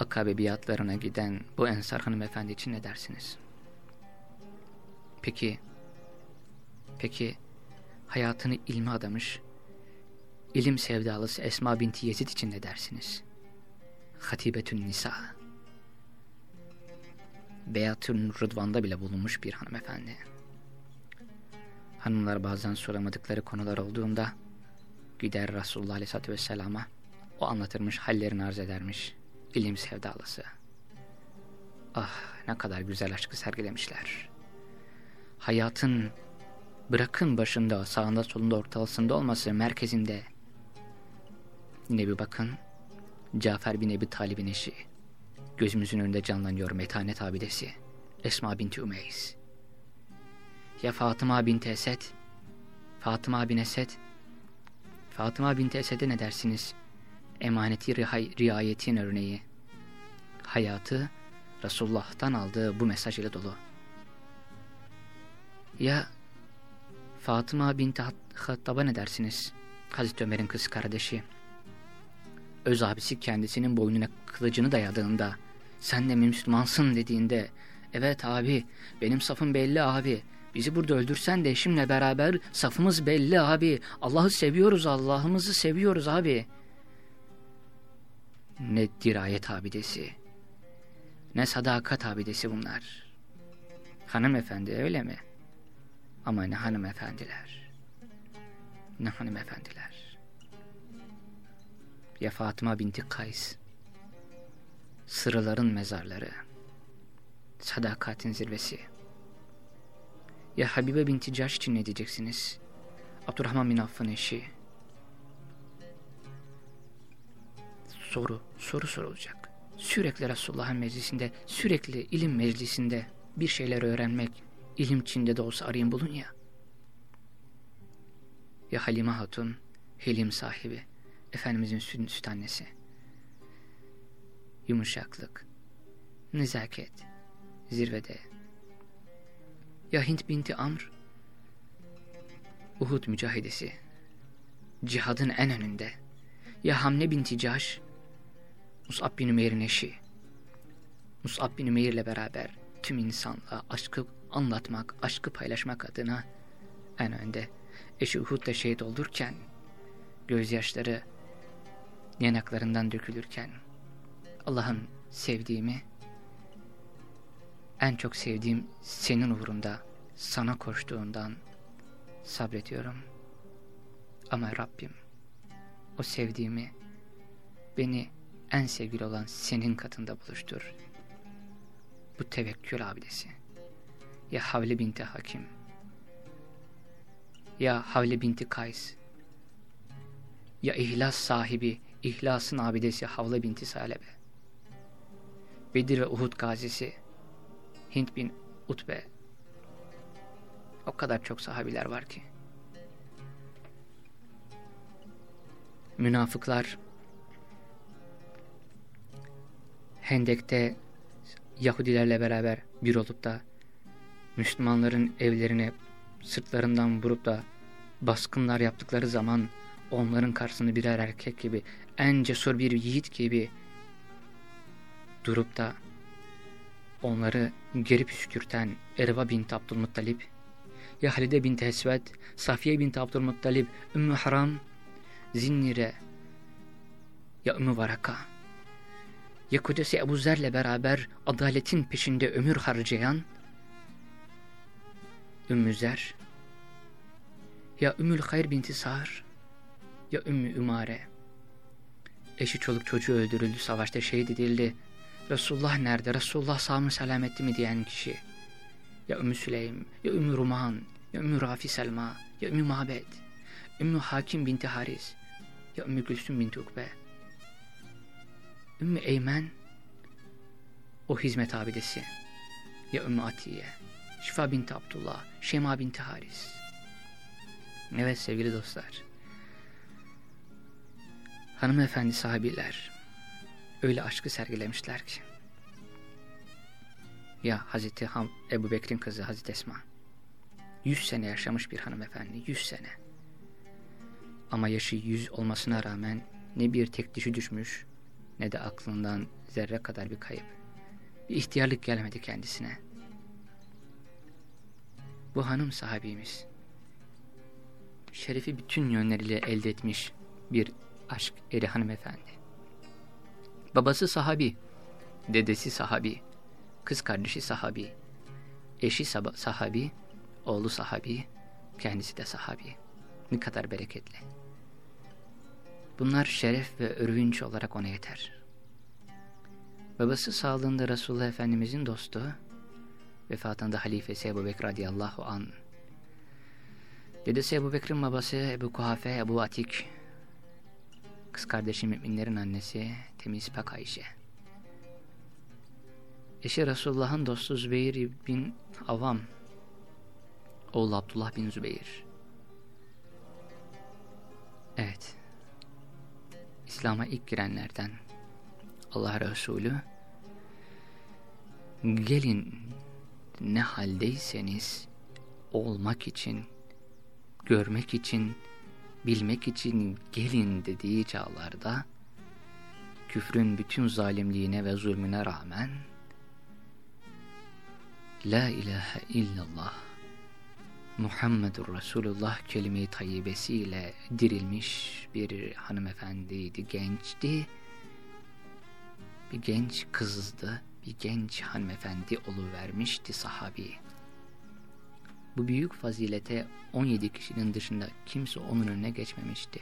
akabe biatlarına giden bu ensar hanımefendi için ne dersiniz? Peki, peki hayatını ilme adamış, ilim sevdalısı Esma binti Yezid için ne dersiniz? Hatibetün Nisa. Beyatün Rıdvan'da bile bulunmuş bir hanımefendi. Hanımlar bazen soramadıkları konular olduğunda gider Resulullah Aleyhisselatü Vesselam'a o anlatırmış, hallerini arz edermiş. İlim sevdalısı. Ah ne kadar güzel aşkı sergilemişler. Hayatın bırakın başında, sağında, solunda, ortasında olması, merkezinde. Yine bir bakın, Cafer bin Ebi Talib'in eşi. Gözümüzün önünde canlanıyor metanet abidesi. Esma binti Ümeyiz. Ya Fatıma binti Esed? Fatıma bin Esed? Fatıma binti Esed'e ne dersiniz? Emaneti riayetin örneği. Hayatı Resulullah'tan aldığı bu mesaj ile dolu. Ya Fatıma binti Hattab'a ne dersiniz? Hazreti Ömer'in kız kardeşi. Öz abisi kendisinin boynuna kılıcını dayadığında, sen de Müslümansın dediğinde, evet abi benim safım belli abi, bizi burada öldürsen de eşimle beraber safımız belli abi, Allah'ı seviyoruz Allah'ımızı seviyoruz abi. Ne dirayet abidesi, ne sadakat abidesi bunlar. Hanımefendi öyle mi? Ama ne hanımefendiler. Ne hanımefendiler. Ya Fatıma binti Kays. Sırıların mezarları. Sadakatin zirvesi. Ya Habibe binti Caş için ne diyeceksiniz? Abdurrahman bin Affan eşi. Soru, soru sorulacak. Sürekli Resulullah'ın meclisinde, sürekli ilim meclisinde bir şeyler öğrenmek, ilim içinde de olsa arayın bulun ya. Ya Halime Hatun, hilim sahibi, Efendimizin süt, süt annesi. Yumuşaklık, nezaket, zirvede. Ya Hint binti Amr, Uhud mücahidesi, cihadın en önünde. Ya Hamne binti Caş, Mus'ab bin Ümeyr'in eşi. Mus'ab bin Ümeyr'le beraber tüm insanlığa aşkı anlatmak, aşkı paylaşmak adına en önde eşi Uhud'da şehit olurken gözyaşları yanaklarından dökülürken Allah'ım sevdiğimi en çok sevdiğim senin uğrunda sana koştuğundan sabrediyorum. Ama Rabbim o sevdiğimi beni en sevgili olan senin katında buluştur. Bu tevekkül abidesi ya Havle binti Hakim ya Havle binti Kays ya ihlas sahibi ihlasın abidesi Havle binti Salebe Bedir ve Uhud gazisi Hint bin Utbe. O kadar çok sahabiler var ki. Münafıklar Hendek'te Yahudilerle beraber bir olup da Müslümanların evlerine sırtlarından vurup da baskınlar yaptıkları zaman onların karşısında birer erkek gibi en cesur bir yiğit gibi durup da onları geri püskürten Erva bint Abdülmuttalip, ya Halide bint Esved, Safiye bint Abdülmuttalip, Ümmü Haram, Zinnire, ya Ümmü Varaka, ya kocası Ebu Zer'le beraber adaletin peşinde ömür harcayan Ümmü Zer, ya Ümmül Hayr binti Sağır, ya Ümmü Ümare. Eşi çoluk çocuğu öldürüldü, savaşta şehit edildi. Resulullah nerede, Resulullah sağ mı selametli mi diyen kişi. Ya Ümmü Süleym, ya Ümmü Ruman, ya Ümmü Rafi Selma, ya Ümmü Mabed, Ümmü Hakim binti Haris, ya Ümmü Gülsüm binti Ukbe. Ümmü Eymen, o hizmet abidesi. Ya Ümmü Atiye, Şifa binti Abdullah, Şema binti Haris. Evet sevgili dostlar. Hanımefendi sahabiler öyle aşkı sergilemişler ki. Ya Hazreti Ham, Ebu Bekir'in kızı Hazreti Esma. Yüz sene yaşamış bir hanımefendi, yüz sene. Ama yaşı yüz olmasına rağmen ne bir tek dişi düşmüş ne de aklından zerre kadar bir kayıp. Bir ihtiyarlık gelmedi kendisine. Bu hanım sahabimiz. Şerefi bütün yönleriyle elde etmiş bir aşk eri hanımefendi. Babası sahabi, dedesi sahabi, kız kardeşi sahabi, eşi sahabi, oğlu sahabi, kendisi de sahabi. Ne kadar bereketli. Bunlar şeref ve övünç olarak ona yeter. Babası sağlığında Resulullah Efendimizin dostu, vefatında halifesi Ebu Bekir radıyallahu an. Dedesi Ebu Bekir'in babası Ebu Kuhafe, Ebu Atik, kız kardeşi müminlerin annesi temiz pak Ayşe. Eşi Resulullah'ın dostu Zübeyir bin Avam, oğlu Abdullah bin Zübeyir. Evet, İslam'a ilk girenlerden Allah Resulü, gelin ne haldeyseniz olmak için, görmek için, bilmek için gelin dediği çağlarda, küfrün bütün zalimliğine ve zulmüne rağmen, La ilahe illallah, Muhammedur Resulullah kelime-i tayyibesiyle dirilmiş bir hanımefendiydi, gençti, bir genç kızdı, bir genç hanımefendi vermişti sahabi. Bu büyük fazilete 17 kişinin dışında kimse onun önüne geçmemişti.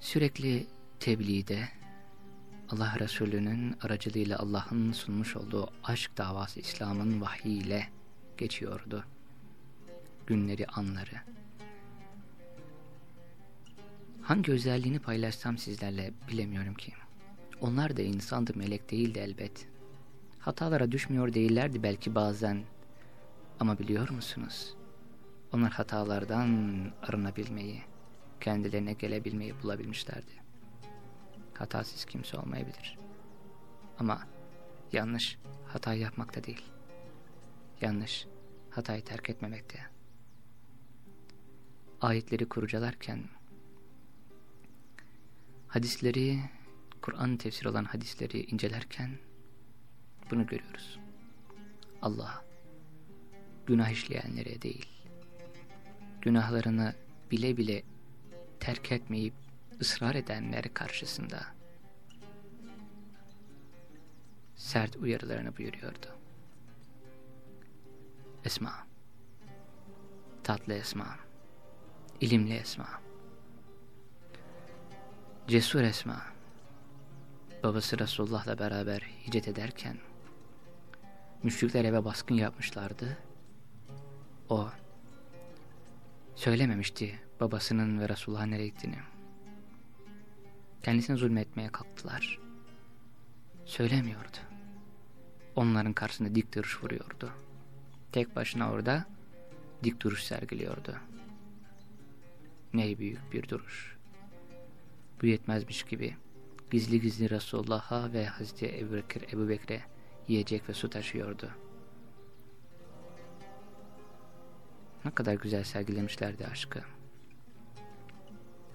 Sürekli tebliğde Allah Resulü'nün aracılığıyla Allah'ın sunmuş olduğu aşk davası İslam'ın vahiyle geçiyordu. Günleri, anları. Hangi özelliğini paylaşsam sizlerle bilemiyorum ki. Onlar da insandı, melek değildi elbet. Hatalara düşmüyor değillerdi belki bazen. Ama biliyor musunuz? Onlar hatalardan arınabilmeyi, kendilerine gelebilmeyi bulabilmişlerdi. Hatasız kimse olmayabilir. Ama yanlış hata yapmakta değil. Yanlış hatayı terk etmemekte. Ayetleri kurcalarken hadisleri, Kur'an tefsir olan hadisleri incelerken bunu görüyoruz. Allah günah işleyenlere değil, günahlarını bile bile terk etmeyip ısrar edenler karşısında sert uyarılarını buyuruyordu. Esma, tatlı Esma, ilimli Esma, cesur Esma, babası Resulullah'la beraber hicret ederken müşrikler eve baskın yapmışlardı. O söylememişti babasının ve Resulullah'ın nereye gittiğini. Kendisine zulmetmeye kalktılar. Söylemiyordu. Onların karşısında dik duruş vuruyordu. Tek başına orada dik duruş sergiliyordu. Ne büyük bir duruş. Bu yetmezmiş gibi gizli gizli Resulullah'a ve Hazreti Ebu, Bekir, Ebu Bekir'e yiyecek ve su taşıyordu. Ne kadar güzel sergilemişlerdi aşkı.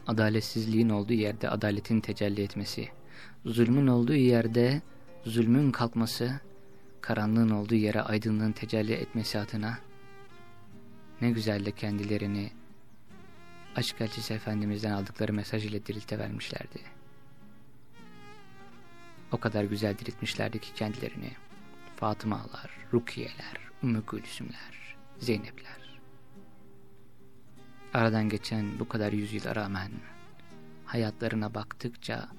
Adaletsizliğin olduğu yerde adaletin tecelli etmesi, zulmün olduğu yerde zulmün kalkması, karanlığın olduğu yere aydınlığın tecelli etmesi adına ne güzel de kendilerini aşk elçisi Efendimiz'den aldıkları mesaj ile dirilte vermişlerdi. O kadar güzel diriltmişlerdi ki kendilerini Fatıma'lar, Rukiye'ler, Ümmü Gülsümler, Zeynep'ler. Aradan geçen bu kadar yüzyıla rağmen hayatlarına baktıkça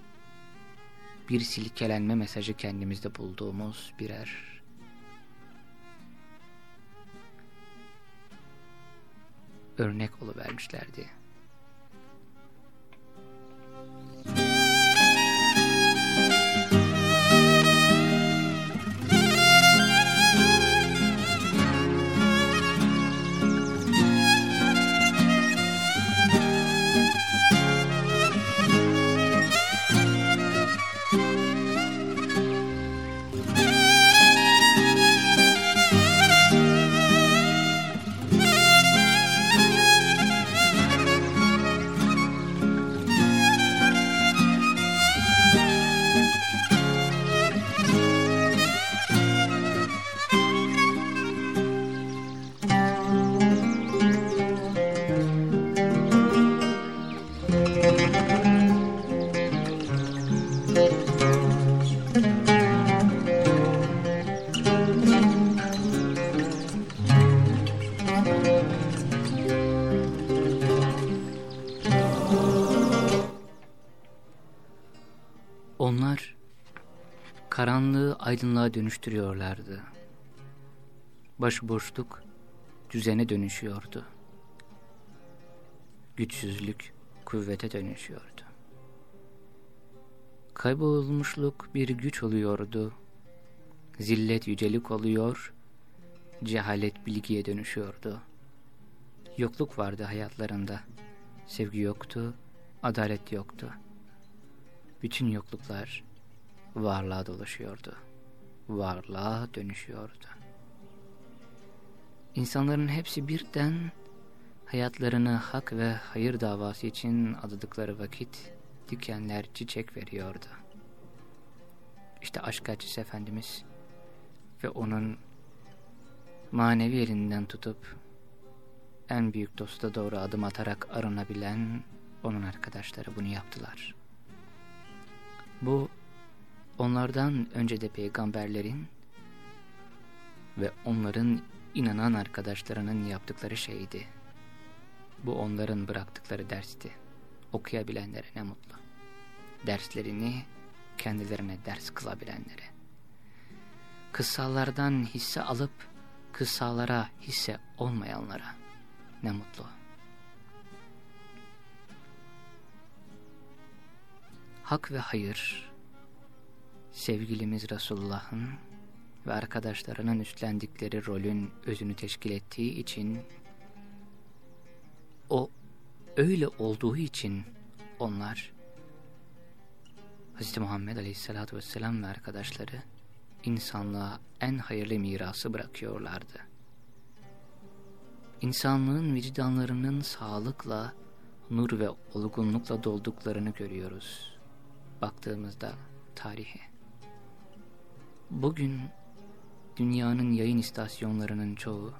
bir silkelenme mesajı kendimizde bulduğumuz birer örnek oluvermişlerdi. Aydınlığa dönüştürüyorlardı. Başıboşluk düzene dönüşüyordu. Güçsüzlük kuvvete dönüşüyordu. Kaybolmuşluk bir güç oluyordu. Zillet yücelik oluyor, cehalet bilgiye dönüşüyordu. Yokluk vardı hayatlarında. Sevgi yoktu, adalet yoktu. Bütün yokluklar varlığa dolaşıyordu. Varlığa dönüşüyordu. İnsanların hepsi birden hayatlarını hak ve hayır davası için adadıkları vakit dikenler çiçek veriyordu. İşte aşk elçisi Efendimiz ve onun manevi elinden tutup en büyük dosta doğru adım atarak arınabilen onun arkadaşları bunu yaptılar. Bu onlardan önce de peygamberlerin ve onların inanan arkadaşlarının yaptıkları şeydi. Bu onların bıraktıkları dersti. Okuyabilenlere ne mutlu. Derslerini kendilerine ders kılabilenlere. Kıssalardan hisse alıp kıssalara hisse olmayanlara ne mutlu. Hak ve hayır, sevgilimiz Resulullah'ın ve arkadaşlarının üstlendikleri rolün özünü teşkil ettiği için, o öyle olduğu için onlar, Hz. Muhammed Aleyhisselatü Vesselam ve arkadaşları, insanlığa en hayırlı mirası bırakıyorlardı. İnsanlığın vicdanlarının sağlıkla, nur ve olgunlukla dolduklarını görüyoruz. Baktığımızda tarihe. Bugün dünyanın yayın istasyonlarının çoğu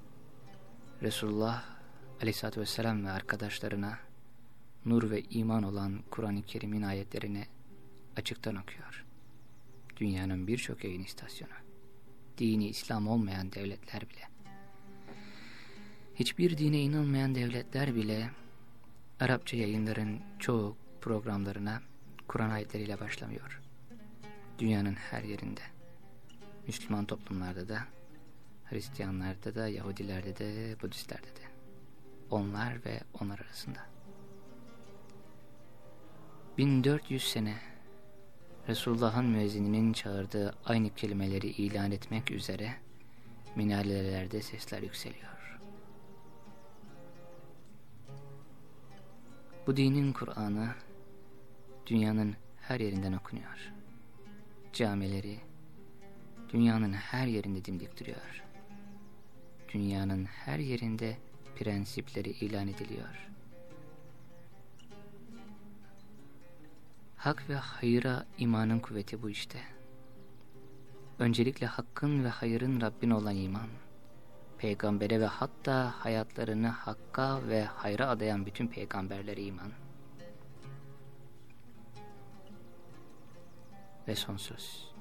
Resulullah Aleyhisselatü Vesselam ve arkadaşlarına nur ve iman olan Kur'an-ı Kerim'in ayetlerini açıktan okuyor. Dünyanın birçok yayın istasyonu. Dini İslam olmayan devletler bile. Hiçbir dine inanmayan devletler bile Arapça yayınların çoğu programlarına Kur'an ayetleriyle başlamıyor. Dünyanın her yerinde. Müslüman toplumlarda da, Hristiyanlarda da, Yahudilerde de, Budistlerde de. Onlar ve onlar arasında. 1400 sene Resulullah'ın müezzininin çağırdığı aynı kelimeleri ilan etmek üzere minarelerde sesler yükseliyor. Bu dinin Kur'an'ı dünyanın her yerinden okunuyor. Camileri dünyanın her yerinde dimdik duruyor. Dünyanın her yerinde prensipleri ilan ediliyor. Hak ve hayıra imanın kuvveti bu işte. Öncelikle hakkın ve hayırın Rabbin olan iman, peygambere ve hatta hayatlarını hakka ve hayra adayan bütün peygamberlere iman. Ve son söz.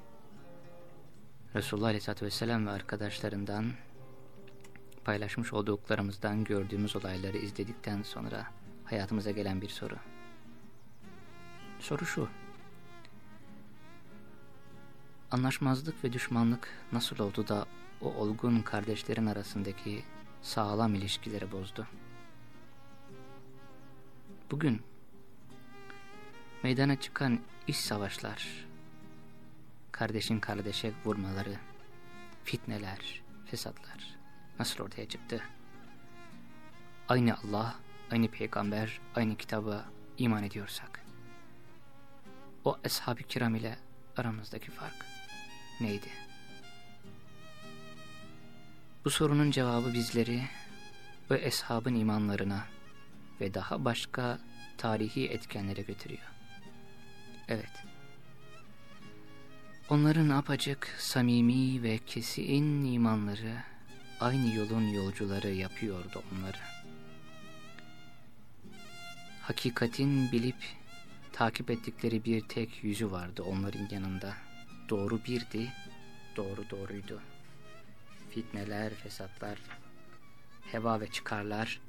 Resulullah Aleyhisselatü Vesselam ve arkadaşlarından paylaşmış olduklarımızdan gördüğümüz olayları izledikten sonra hayatımıza gelen bir soru. Soru şu. Anlaşmazlık ve düşmanlık nasıl oldu da o olgun kardeşlerin arasındaki sağlam ilişkileri bozdu? Bugün meydana çıkan iş savaşlar, kardeşin kardeşe vurmaları, fitneler, fesatlar nasıl ortaya çıktı? Aynı Allah, aynı peygamber, aynı kitaba iman ediyorsak, o ashab-ı kiram ile aramızdaki fark neydi? Bu sorunun cevabı bizleri o eshabın imanlarına ve daha başka tarihi etkenlere götürüyor. Evet. Onların apacık, samimi ve kesin imanları aynı yolun yolcuları yapıyordu onları. Hakikatin bilip takip ettikleri bir tek yüzü vardı onların yanında. Doğru birdi, doğru doğruydu. Fitneler, fesatlar, heva ve çıkarlar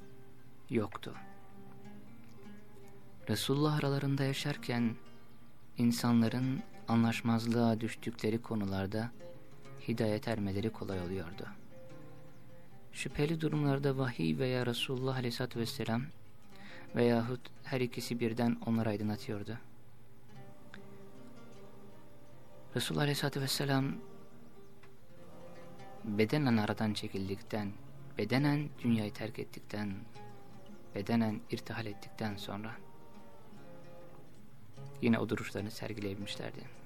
yoktu. Resulullah aralarında yaşarken insanların anlaşmazlığa düştükleri konularda hidayet ermeleri kolay oluyordu. Şüpheli durumlarda vahiy veya Resulullah Aleyhisselatü Vesselam veyahut her ikisi birden onları aydınlatıyordu. Resulullah Aleyhisselatü Vesselam bedenen aradan çekildikten, bedenen dünyayı terk ettikten, bedenen irtihal ettikten sonra yine o duruşlarını sergileyebilmişlerdi.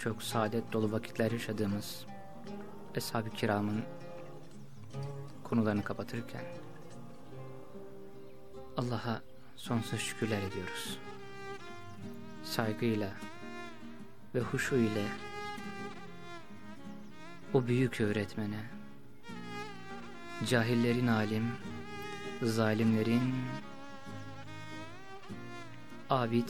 Çok saadet dolu vakitler yaşadığımız Eshab-ı Kiram'ın konularını kapatırken Allah'a sonsuz şükürler ediyoruz. Saygıyla ve huşu ile o büyük öğretmene, cahillerin alim, zalimlerin abid,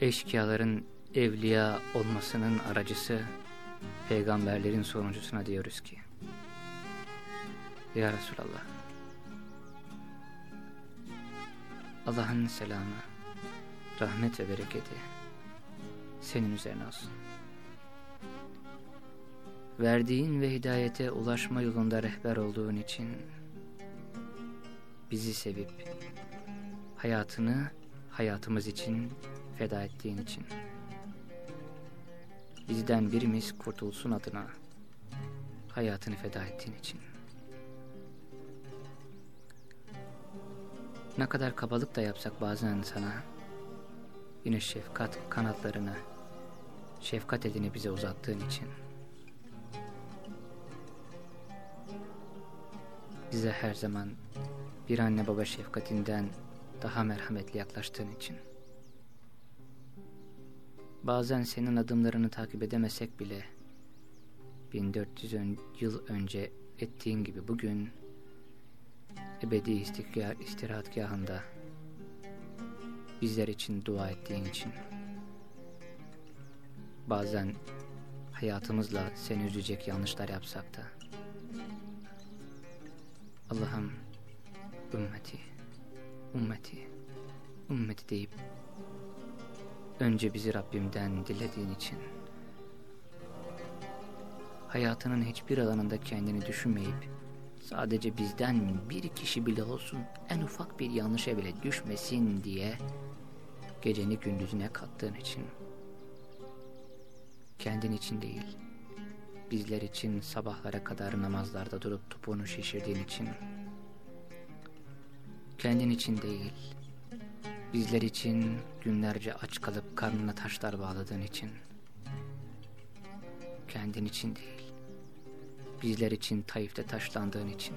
eşkıyaların evliya olmasının aracısı, peygamberlerin sonuncusuna diyoruz ki, Ya Resulallah, Allah'ın selamı, rahmet ve bereketi senin üzerine olsun. Verdiğin ve hidayete ulaşma yolunda rehber olduğun için bizi sevip hayatını hayatımız için feda ettiğin için. Bizden birimiz kurtulsun adına hayatını feda ettiğin için. Ne kadar kabalık da yapsak bazen sana, yine şefkat kanatlarını, şefkat elini bize uzattığın için. Bize her zaman bir anne baba şefkatinden daha merhametli yaklaştığın için. Bazen senin adımlarını takip edemesek bile 1400 yıl önce ettiğin gibi bugün ebedi istikrar, istirahatgahında bizler için dua ettiğin için. Bazen hayatımızla seni üzecek yanlışlar yapsak da Allah'ım ümmeti ümmeti ümmeti deyip önce bizi Rabbimden dilediğin için hayatının hiçbir alanında kendini düşünmeyip sadece bizden bir kişi bile olsun en ufak bir yanlışa bile düşmesin diye geceni gündüzüne kattığın için, kendin için değil, bizler için sabahlara kadar namazlarda durup topuğunu şişirdiğin için, kendin için değil, bizler için günlerce aç kalıp karnına taşlar bağladığın için, kendin için değil, bizler için Taif'te taşlandığın için,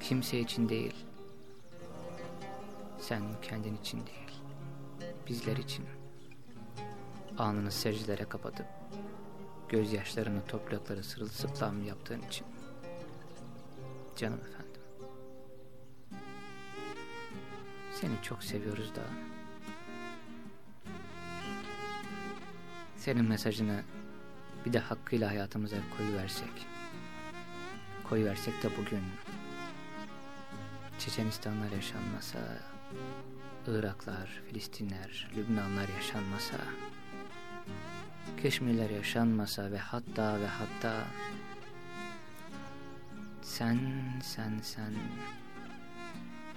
kimse için değil, sen kendin için değil, bizler için. Alnını secdelere kapatıp gözyaşlarını toprakları sırılsıklam yaptığın için. Canım efendim seni çok seviyoruz da. Senin mesajını bir de hakkıyla hayatımıza koyuversek koyuversek de bugün Çeçenistanlar yaşanmasa Iraklar, Filistinler, Lübnanlar yaşanmasa, Keşmirler yaşanmasa ve hatta ve hatta sen, sen, sen,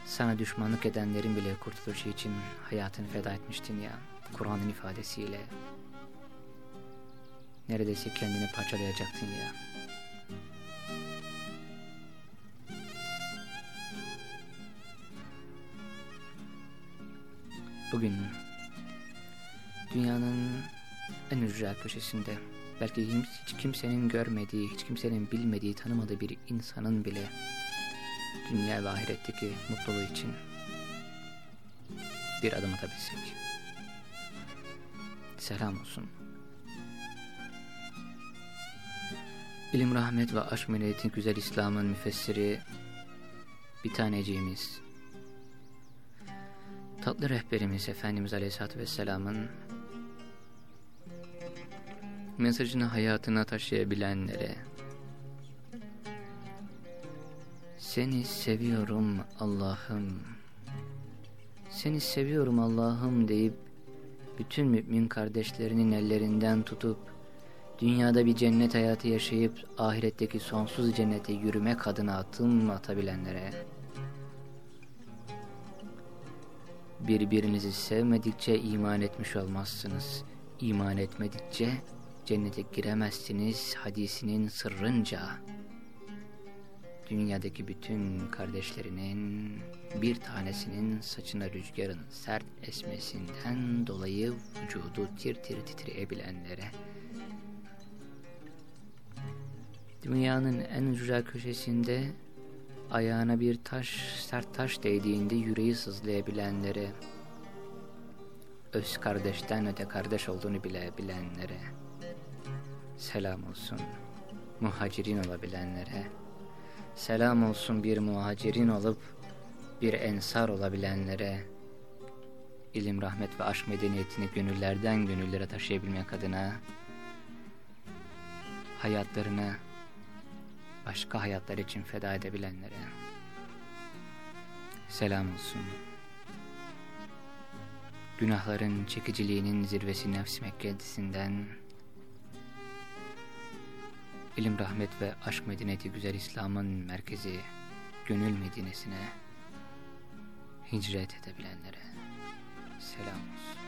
sana düşmanlık edenlerin bile kurtuluşu için hayatını feda etmiştin ya, Kur'an'ın ifadesiyle. Neredeyse kendini parçalayacaktın ya. Bugün dünyanın en ücra köşesinde belki hiç kimsenin görmediği, hiç kimsenin bilmediği, tanımadığı bir insanın bile dünya ve ahiretteki mutluluğu için bir adım atabilsek. Selam olsun. İlim, rahmet ve aşk meleğetin güzel İslam'ın müfessiri bir taneciğimiz tatlı rehberimiz Efendimiz Aleyhisselatü Vesselam'ın mesajını hayatına taşıyabilenlere Seni seviyorum Allah'ım Seni seviyorum Allah'ım deyip bütün mümin kardeşlerinin ellerinden tutup dünyada bir cennet hayatı yaşayıp ahiretteki sonsuz cennete yürümek adına atım atabilenlere Birbirinizi sevmedikçe iman etmiş olmazsınız. İman etmedikçe cennete giremezsiniz hadisinin sırrınca. Dünyadaki bütün kardeşlerinin bir tanesinin saçına rüzgarın sert esmesinden dolayı vücudu tir tir titreyebilenlere dünyanın en ücra köşesinde ayağına bir taş, sert taş değdiğinde yüreği sızlayabilenlere, öz kardeşten öte kardeş olduğunu bile bilenlere, selam olsun muhacirin olabilenlere, selam olsun bir muhacirin olup bir ensar olabilenlere, ilim, rahmet ve aşk medeniyetini gönüllerden gönüllere taşıyabilmek adına hayatlarını başka hayatlar için feda edebilenlere selam olsun. Günahların çekiciliğinin zirvesi nefs Mekke'sinden ilim, rahmet ve aşk medeniyeti güzel İslam'ın merkezi gönül medinesine hicret edebilenlere selam olsun.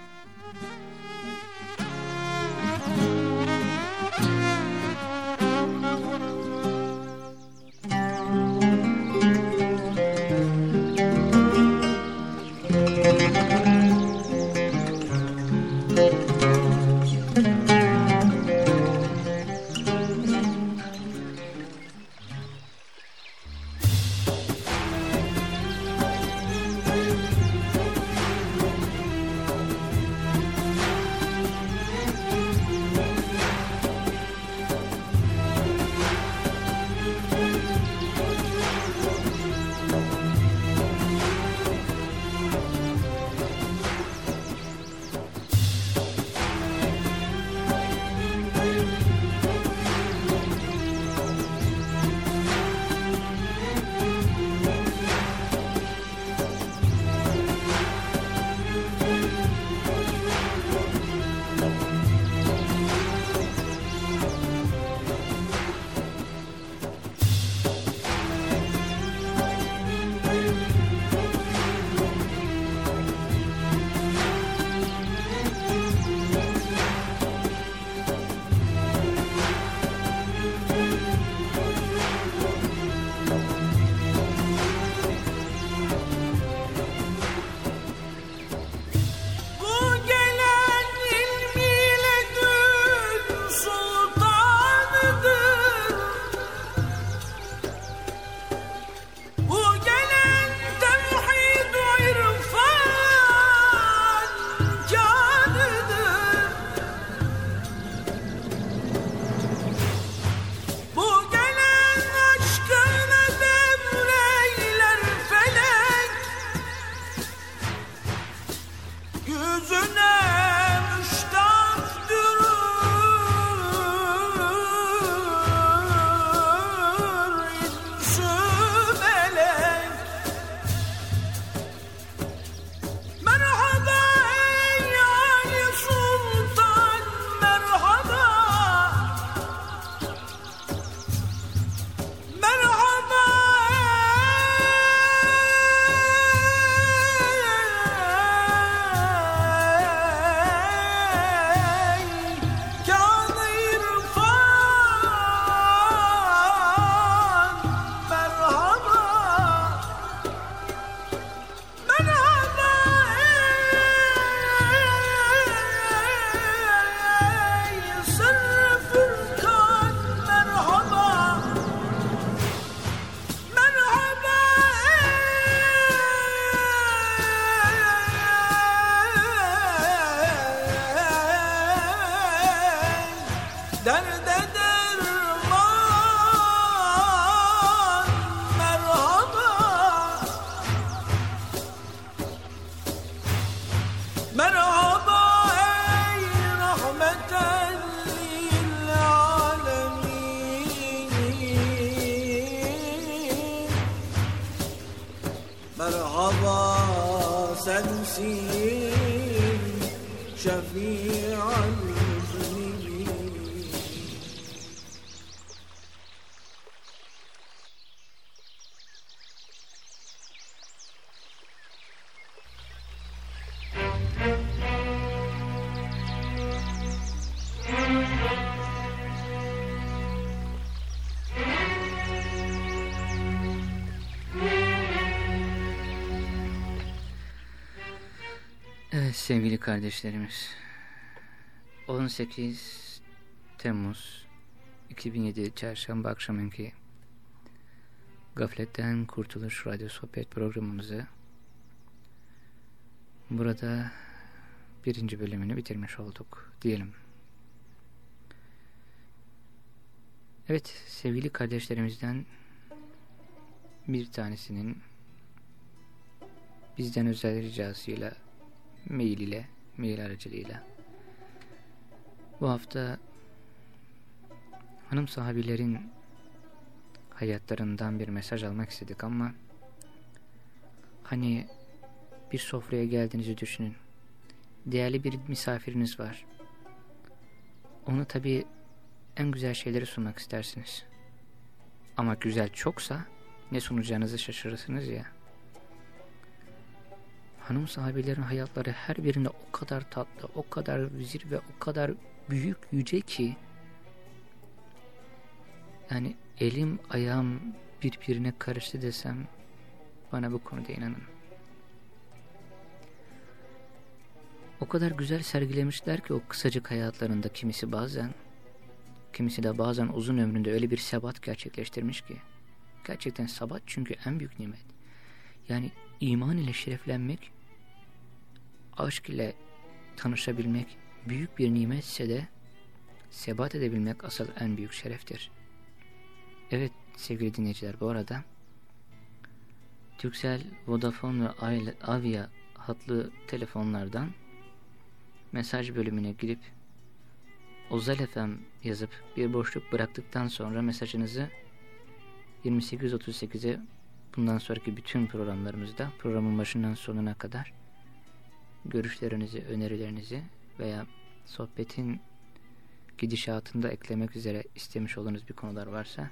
Sevgili kardeşlerimiz. 18 Temmuz 2007 Çarşamba akşamınki Gafletten Kurtuluş Radyo Sohbet programımızı burada birinci bölümünü bitirmiş olduk diyelim. Evet sevgili kardeşlerimizden bir tanesinin bizden özel ricasıyla mail ile, mail aracılığıyla. Bu hafta hanım sahabilerin hayatlarından bir mesaj almak istedik ama hani bir sofraya geldiğinizi düşünün. Değerli bir misafiriniz var. Onu tabi en güzel şeyleri sunmak istersiniz. Ama güzel çoksa ne sunacağınızı şaşırırsınız ya hanım sahabelerin hayatları her birine o kadar tatlı, o kadar vizir ve o kadar büyük, yüce ki yani elim ayağım birbirine karıştı desem bana bu konuda inanın. O kadar güzel sergilemişler ki o kısacık hayatlarında kimisi bazen, kimisi de bazen uzun ömründe öyle bir sebat gerçekleştirmiş ki. Gerçekten sabat çünkü en büyük nimet. Yani iman ile şereflenmek aşk ile tanışabilmek büyük bir nimetse de sebat edebilmek asıl en büyük şereftir. Evet sevgili dinleyiciler bu arada Türksel, Vodafone ve Avia hatlı telefonlardan mesaj bölümüne girip Ozel FM yazıp bir boşluk bıraktıktan sonra mesajınızı 2838'e bundan sonraki bütün programlarımızda programın başından sonuna kadar görüşlerinizi, önerilerinizi veya sohbetin gidişatında eklemek üzere istemiş olduğunuz bir konular varsa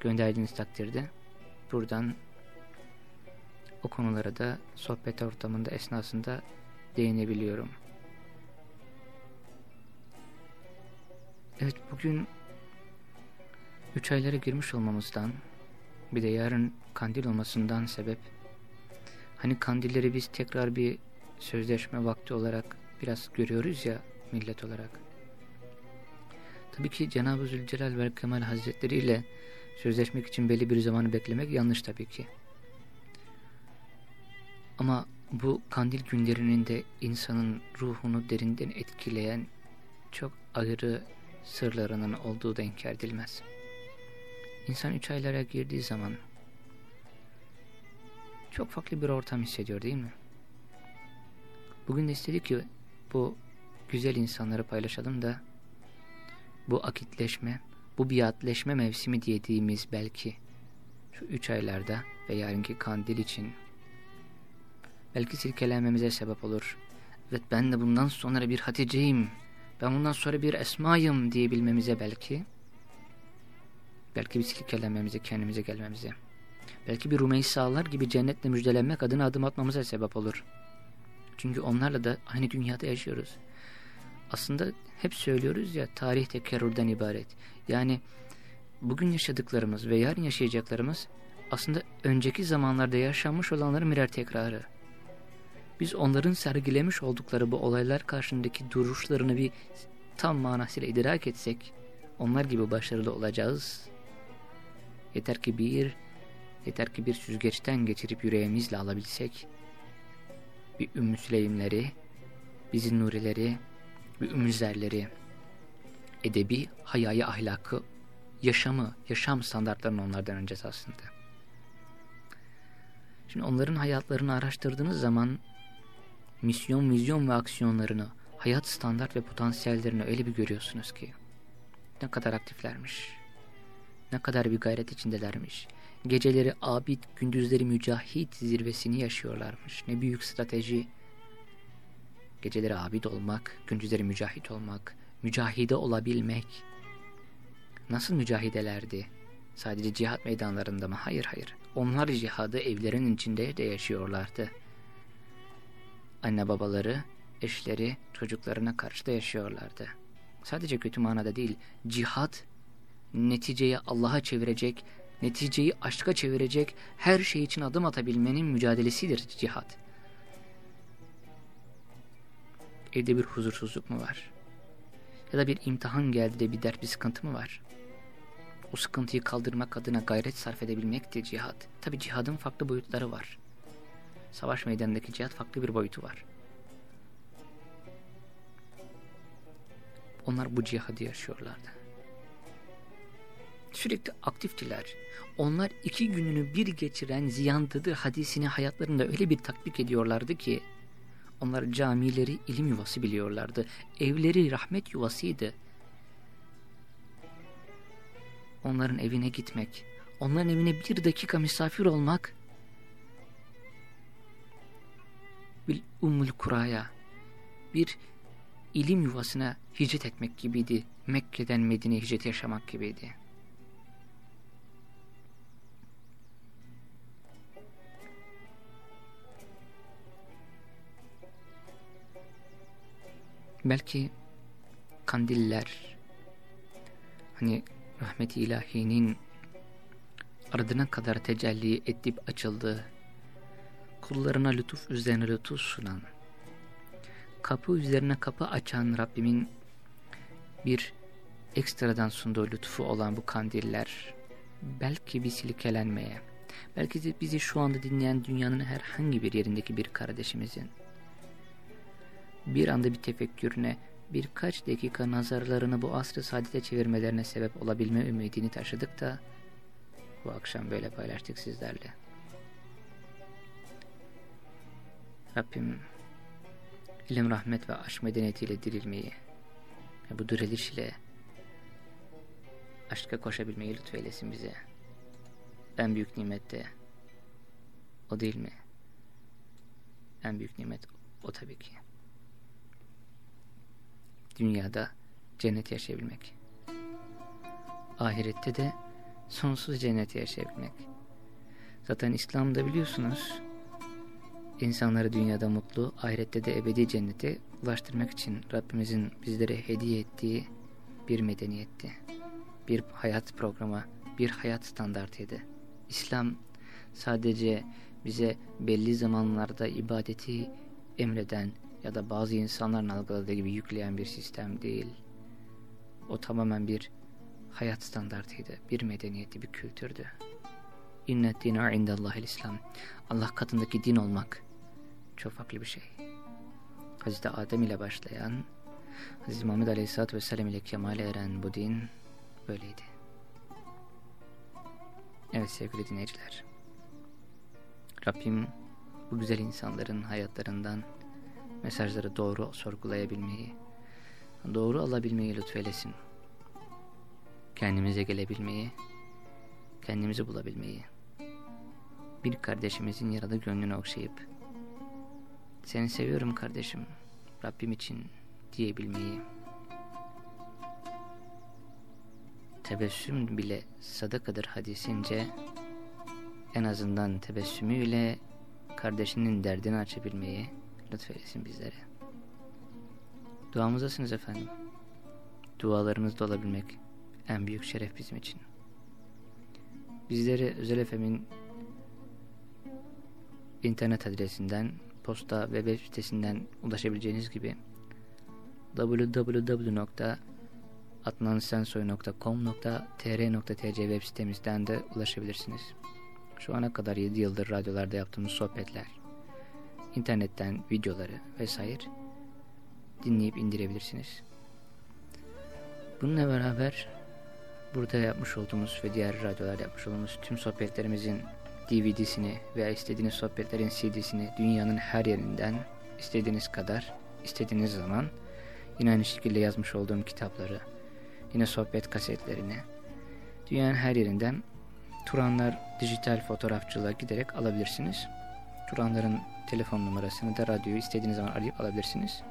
gönderdiğiniz takdirde buradan o konulara da sohbet ortamında esnasında değinebiliyorum. Evet bugün 3 aylara girmiş olmamızdan bir de yarın kandil olmasından sebep hani kandilleri biz tekrar bir sözleşme vakti olarak biraz görüyoruz ya millet olarak. Tabii ki Cenab-ı Zülcelal ve Kemal Hazretleri ile sözleşmek için belli bir zamanı beklemek yanlış tabii ki. Ama bu kandil günlerinin de insanın ruhunu derinden etkileyen çok ayrı sırlarının olduğu da inkar edilmez. İnsan üç aylara girdiği zaman çok farklı bir ortam hissediyor değil mi? Bugün de istedik ki bu güzel insanları paylaşalım da bu akitleşme, bu biatleşme mevsimi diyediğimiz belki şu üç aylarda ve yarınki kandil için belki silkelenmemize sebep olur. Evet ben de bundan sonra bir Hatice'yim, ben bundan sonra bir Esma'yım diyebilmemize belki, belki bir silkelenmemize, kendimize gelmemize, belki bir Rumeysalar gibi cennetle müjdelenmek adına adım atmamıza sebep olur. Çünkü onlarla da aynı dünyada yaşıyoruz. Aslında hep söylüyoruz ya tarih tekerrürden ibaret. Yani bugün yaşadıklarımız ve yarın yaşayacaklarımız aslında önceki zamanlarda yaşanmış olanların birer tekrarı. Biz onların sergilemiş oldukları bu olaylar karşısındaki duruşlarını bir tam manasıyla idrak etsek, onlar gibi başarılı olacağız. Yeter ki bir, yeter ki bir süzgeçten geçirip yüreğimizle alabilsek, bir Ümmü Süleymleri, bizim nurileri, bir Ümmü edebi, hayayı, ahlakı, yaşamı, yaşam standartlarını onlardan öncesi aslında. Şimdi onların hayatlarını araştırdığınız zaman misyon, vizyon ve aksiyonlarını, hayat standart ve potansiyellerini öyle bir görüyorsunuz ki ne kadar aktiflermiş, ne kadar bir gayret içindelermiş. Geceleri abid, gündüzleri mücahit zirvesini yaşıyorlarmış. Ne büyük strateji. Geceleri abid olmak, gündüzleri mücahit olmak, mücahide olabilmek. Nasıl mücahidelerdi? Sadece cihat meydanlarında mı? Hayır hayır. Onlar cihadı evlerin içinde de yaşıyorlardı. Anne babaları, eşleri, çocuklarına karşı da yaşıyorlardı. Sadece kötü manada değil, cihat neticeyi Allah'a çevirecek, neticeyi aşka çevirecek her şey için adım atabilmenin mücadelesidir cihat. Evde bir huzursuzluk mu var? Ya da bir imtihan geldi de bir dert bir sıkıntı mı var? O sıkıntıyı kaldırmak adına gayret sarf edebilmektir cihat. Tabi cihadın farklı boyutları var. Savaş meydanındaki cihat farklı bir boyutu var. Onlar bu cihadı yaşıyorlardı. Sürekli aktiftiler. Onlar iki gününü bir geçiren ziyandıdır hadisini hayatlarında öyle bir tatbik ediyorlardı ki onlar camileri ilim yuvası biliyorlardı. Evleri rahmet yuvasıydı. Onların evine gitmek, onların evine bir dakika misafir olmak bir umul kuraya, bir ilim yuvasına hicret etmek gibiydi. Mekke'den Medine'ye hicret yaşamak gibiydi. Belki kandiller hani rahmeti ilahinin ardına kadar tecelli edip açıldı. Kullarına lütuf üzerine lütuf sunan, kapı üzerine kapı açan Rabbimin bir ekstradan sunduğu lütfu olan bu kandiller belki bir silkelenmeye, belki de bizi şu anda dinleyen dünyanın herhangi bir yerindeki bir kardeşimizin bir anda bir tefekkürüne, birkaç dakika nazarlarını bu asrı saadete çevirmelerine sebep olabilme ümidini taşıdık da bu akşam böyle paylaştık sizlerle. Rabbim ilim, rahmet ve aşk medeniyetiyle dirilmeyi ve bu diriliş ile aşka koşabilmeyi lütfeylesin bize. En büyük nimet de o değil mi? En büyük nimet o tabii ki dünyada cennet yaşayabilmek. Ahirette de sonsuz cennet yaşayabilmek. Zaten İslam'da biliyorsunuz insanları dünyada mutlu, ahirette de ebedi cennete ulaştırmak için Rabbimizin bizlere hediye ettiği bir medeniyetti. Bir hayat programı, bir hayat standartıydı. İslam sadece bize belli zamanlarda ibadeti emreden, ya da bazı insanların algıladığı gibi yükleyen bir sistem değil. O tamamen bir hayat standartıydı, bir medeniyeti, bir kültürdü. İnnet dina indallahil İslam. Allah katındaki din olmak çok farklı bir şey. Hazreti Adem ile başlayan, Hazreti Muhammed Aleyhisselatü Vesselam ile kemale eren bu din böyleydi. Evet sevgili dinleyiciler. Rabbim bu güzel insanların hayatlarından mesajları doğru sorgulayabilmeyi, doğru alabilmeyi lütfeylesin. Kendimize gelebilmeyi, kendimizi bulabilmeyi, bir kardeşimizin yaralı gönlünü okşayıp, seni seviyorum kardeşim, Rabbim için diyebilmeyi, tebessüm bile sadakadır hadisince, en azından tebessümüyle kardeşinin derdini açabilmeyi lütfeylesin bizlere. Duamızdasınız efendim. Dualarınızda olabilmek en büyük şeref bizim için. Bizleri Özel Efem'in internet adresinden, posta ve web sitesinden ulaşabileceğiniz gibi www.adnansensoy.com.tr.tc web sitemizden de ulaşabilirsiniz. Şu ana kadar 7 yıldır radyolarda yaptığımız sohbetler, internetten videoları vesaire dinleyip indirebilirsiniz. Bununla beraber burada yapmış olduğumuz ve diğer radyolarda yapmış olduğumuz tüm sohbetlerimizin DVD'sini veya istediğiniz sohbetlerin CD'sini dünyanın her yerinden istediğiniz kadar, istediğiniz zaman yine aynı şekilde yazmış olduğum kitapları, yine sohbet kasetlerini dünyanın her yerinden Turanlar dijital fotoğrafçılığa giderek alabilirsiniz. Turanların telefon numarasını da radyoyu istediğiniz zaman arayıp alabilirsiniz.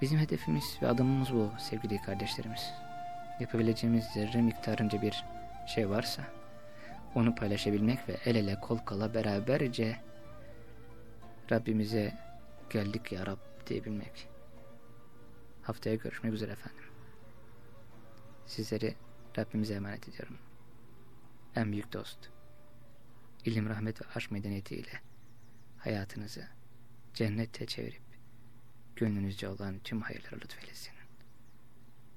Bizim hedefimiz ve adımımız bu sevgili kardeşlerimiz. Yapabileceğimiz zerre miktarınca bir şey varsa onu paylaşabilmek ve el ele kol kola beraberce Rabbimize geldik ya Rab diyebilmek. Haftaya görüşmek üzere efendim. Sizleri Rabbimize emanet ediyorum. En büyük dost. İlim, rahmet ve aşk medeniyetiyle hayatınızı cennette çevirip gönlünüzce olan tüm hayırları lütfeylesin.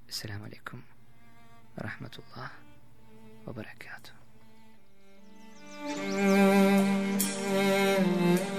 Esselamu Aleyküm Rahmetullah ve Berekatuhu. Thank you.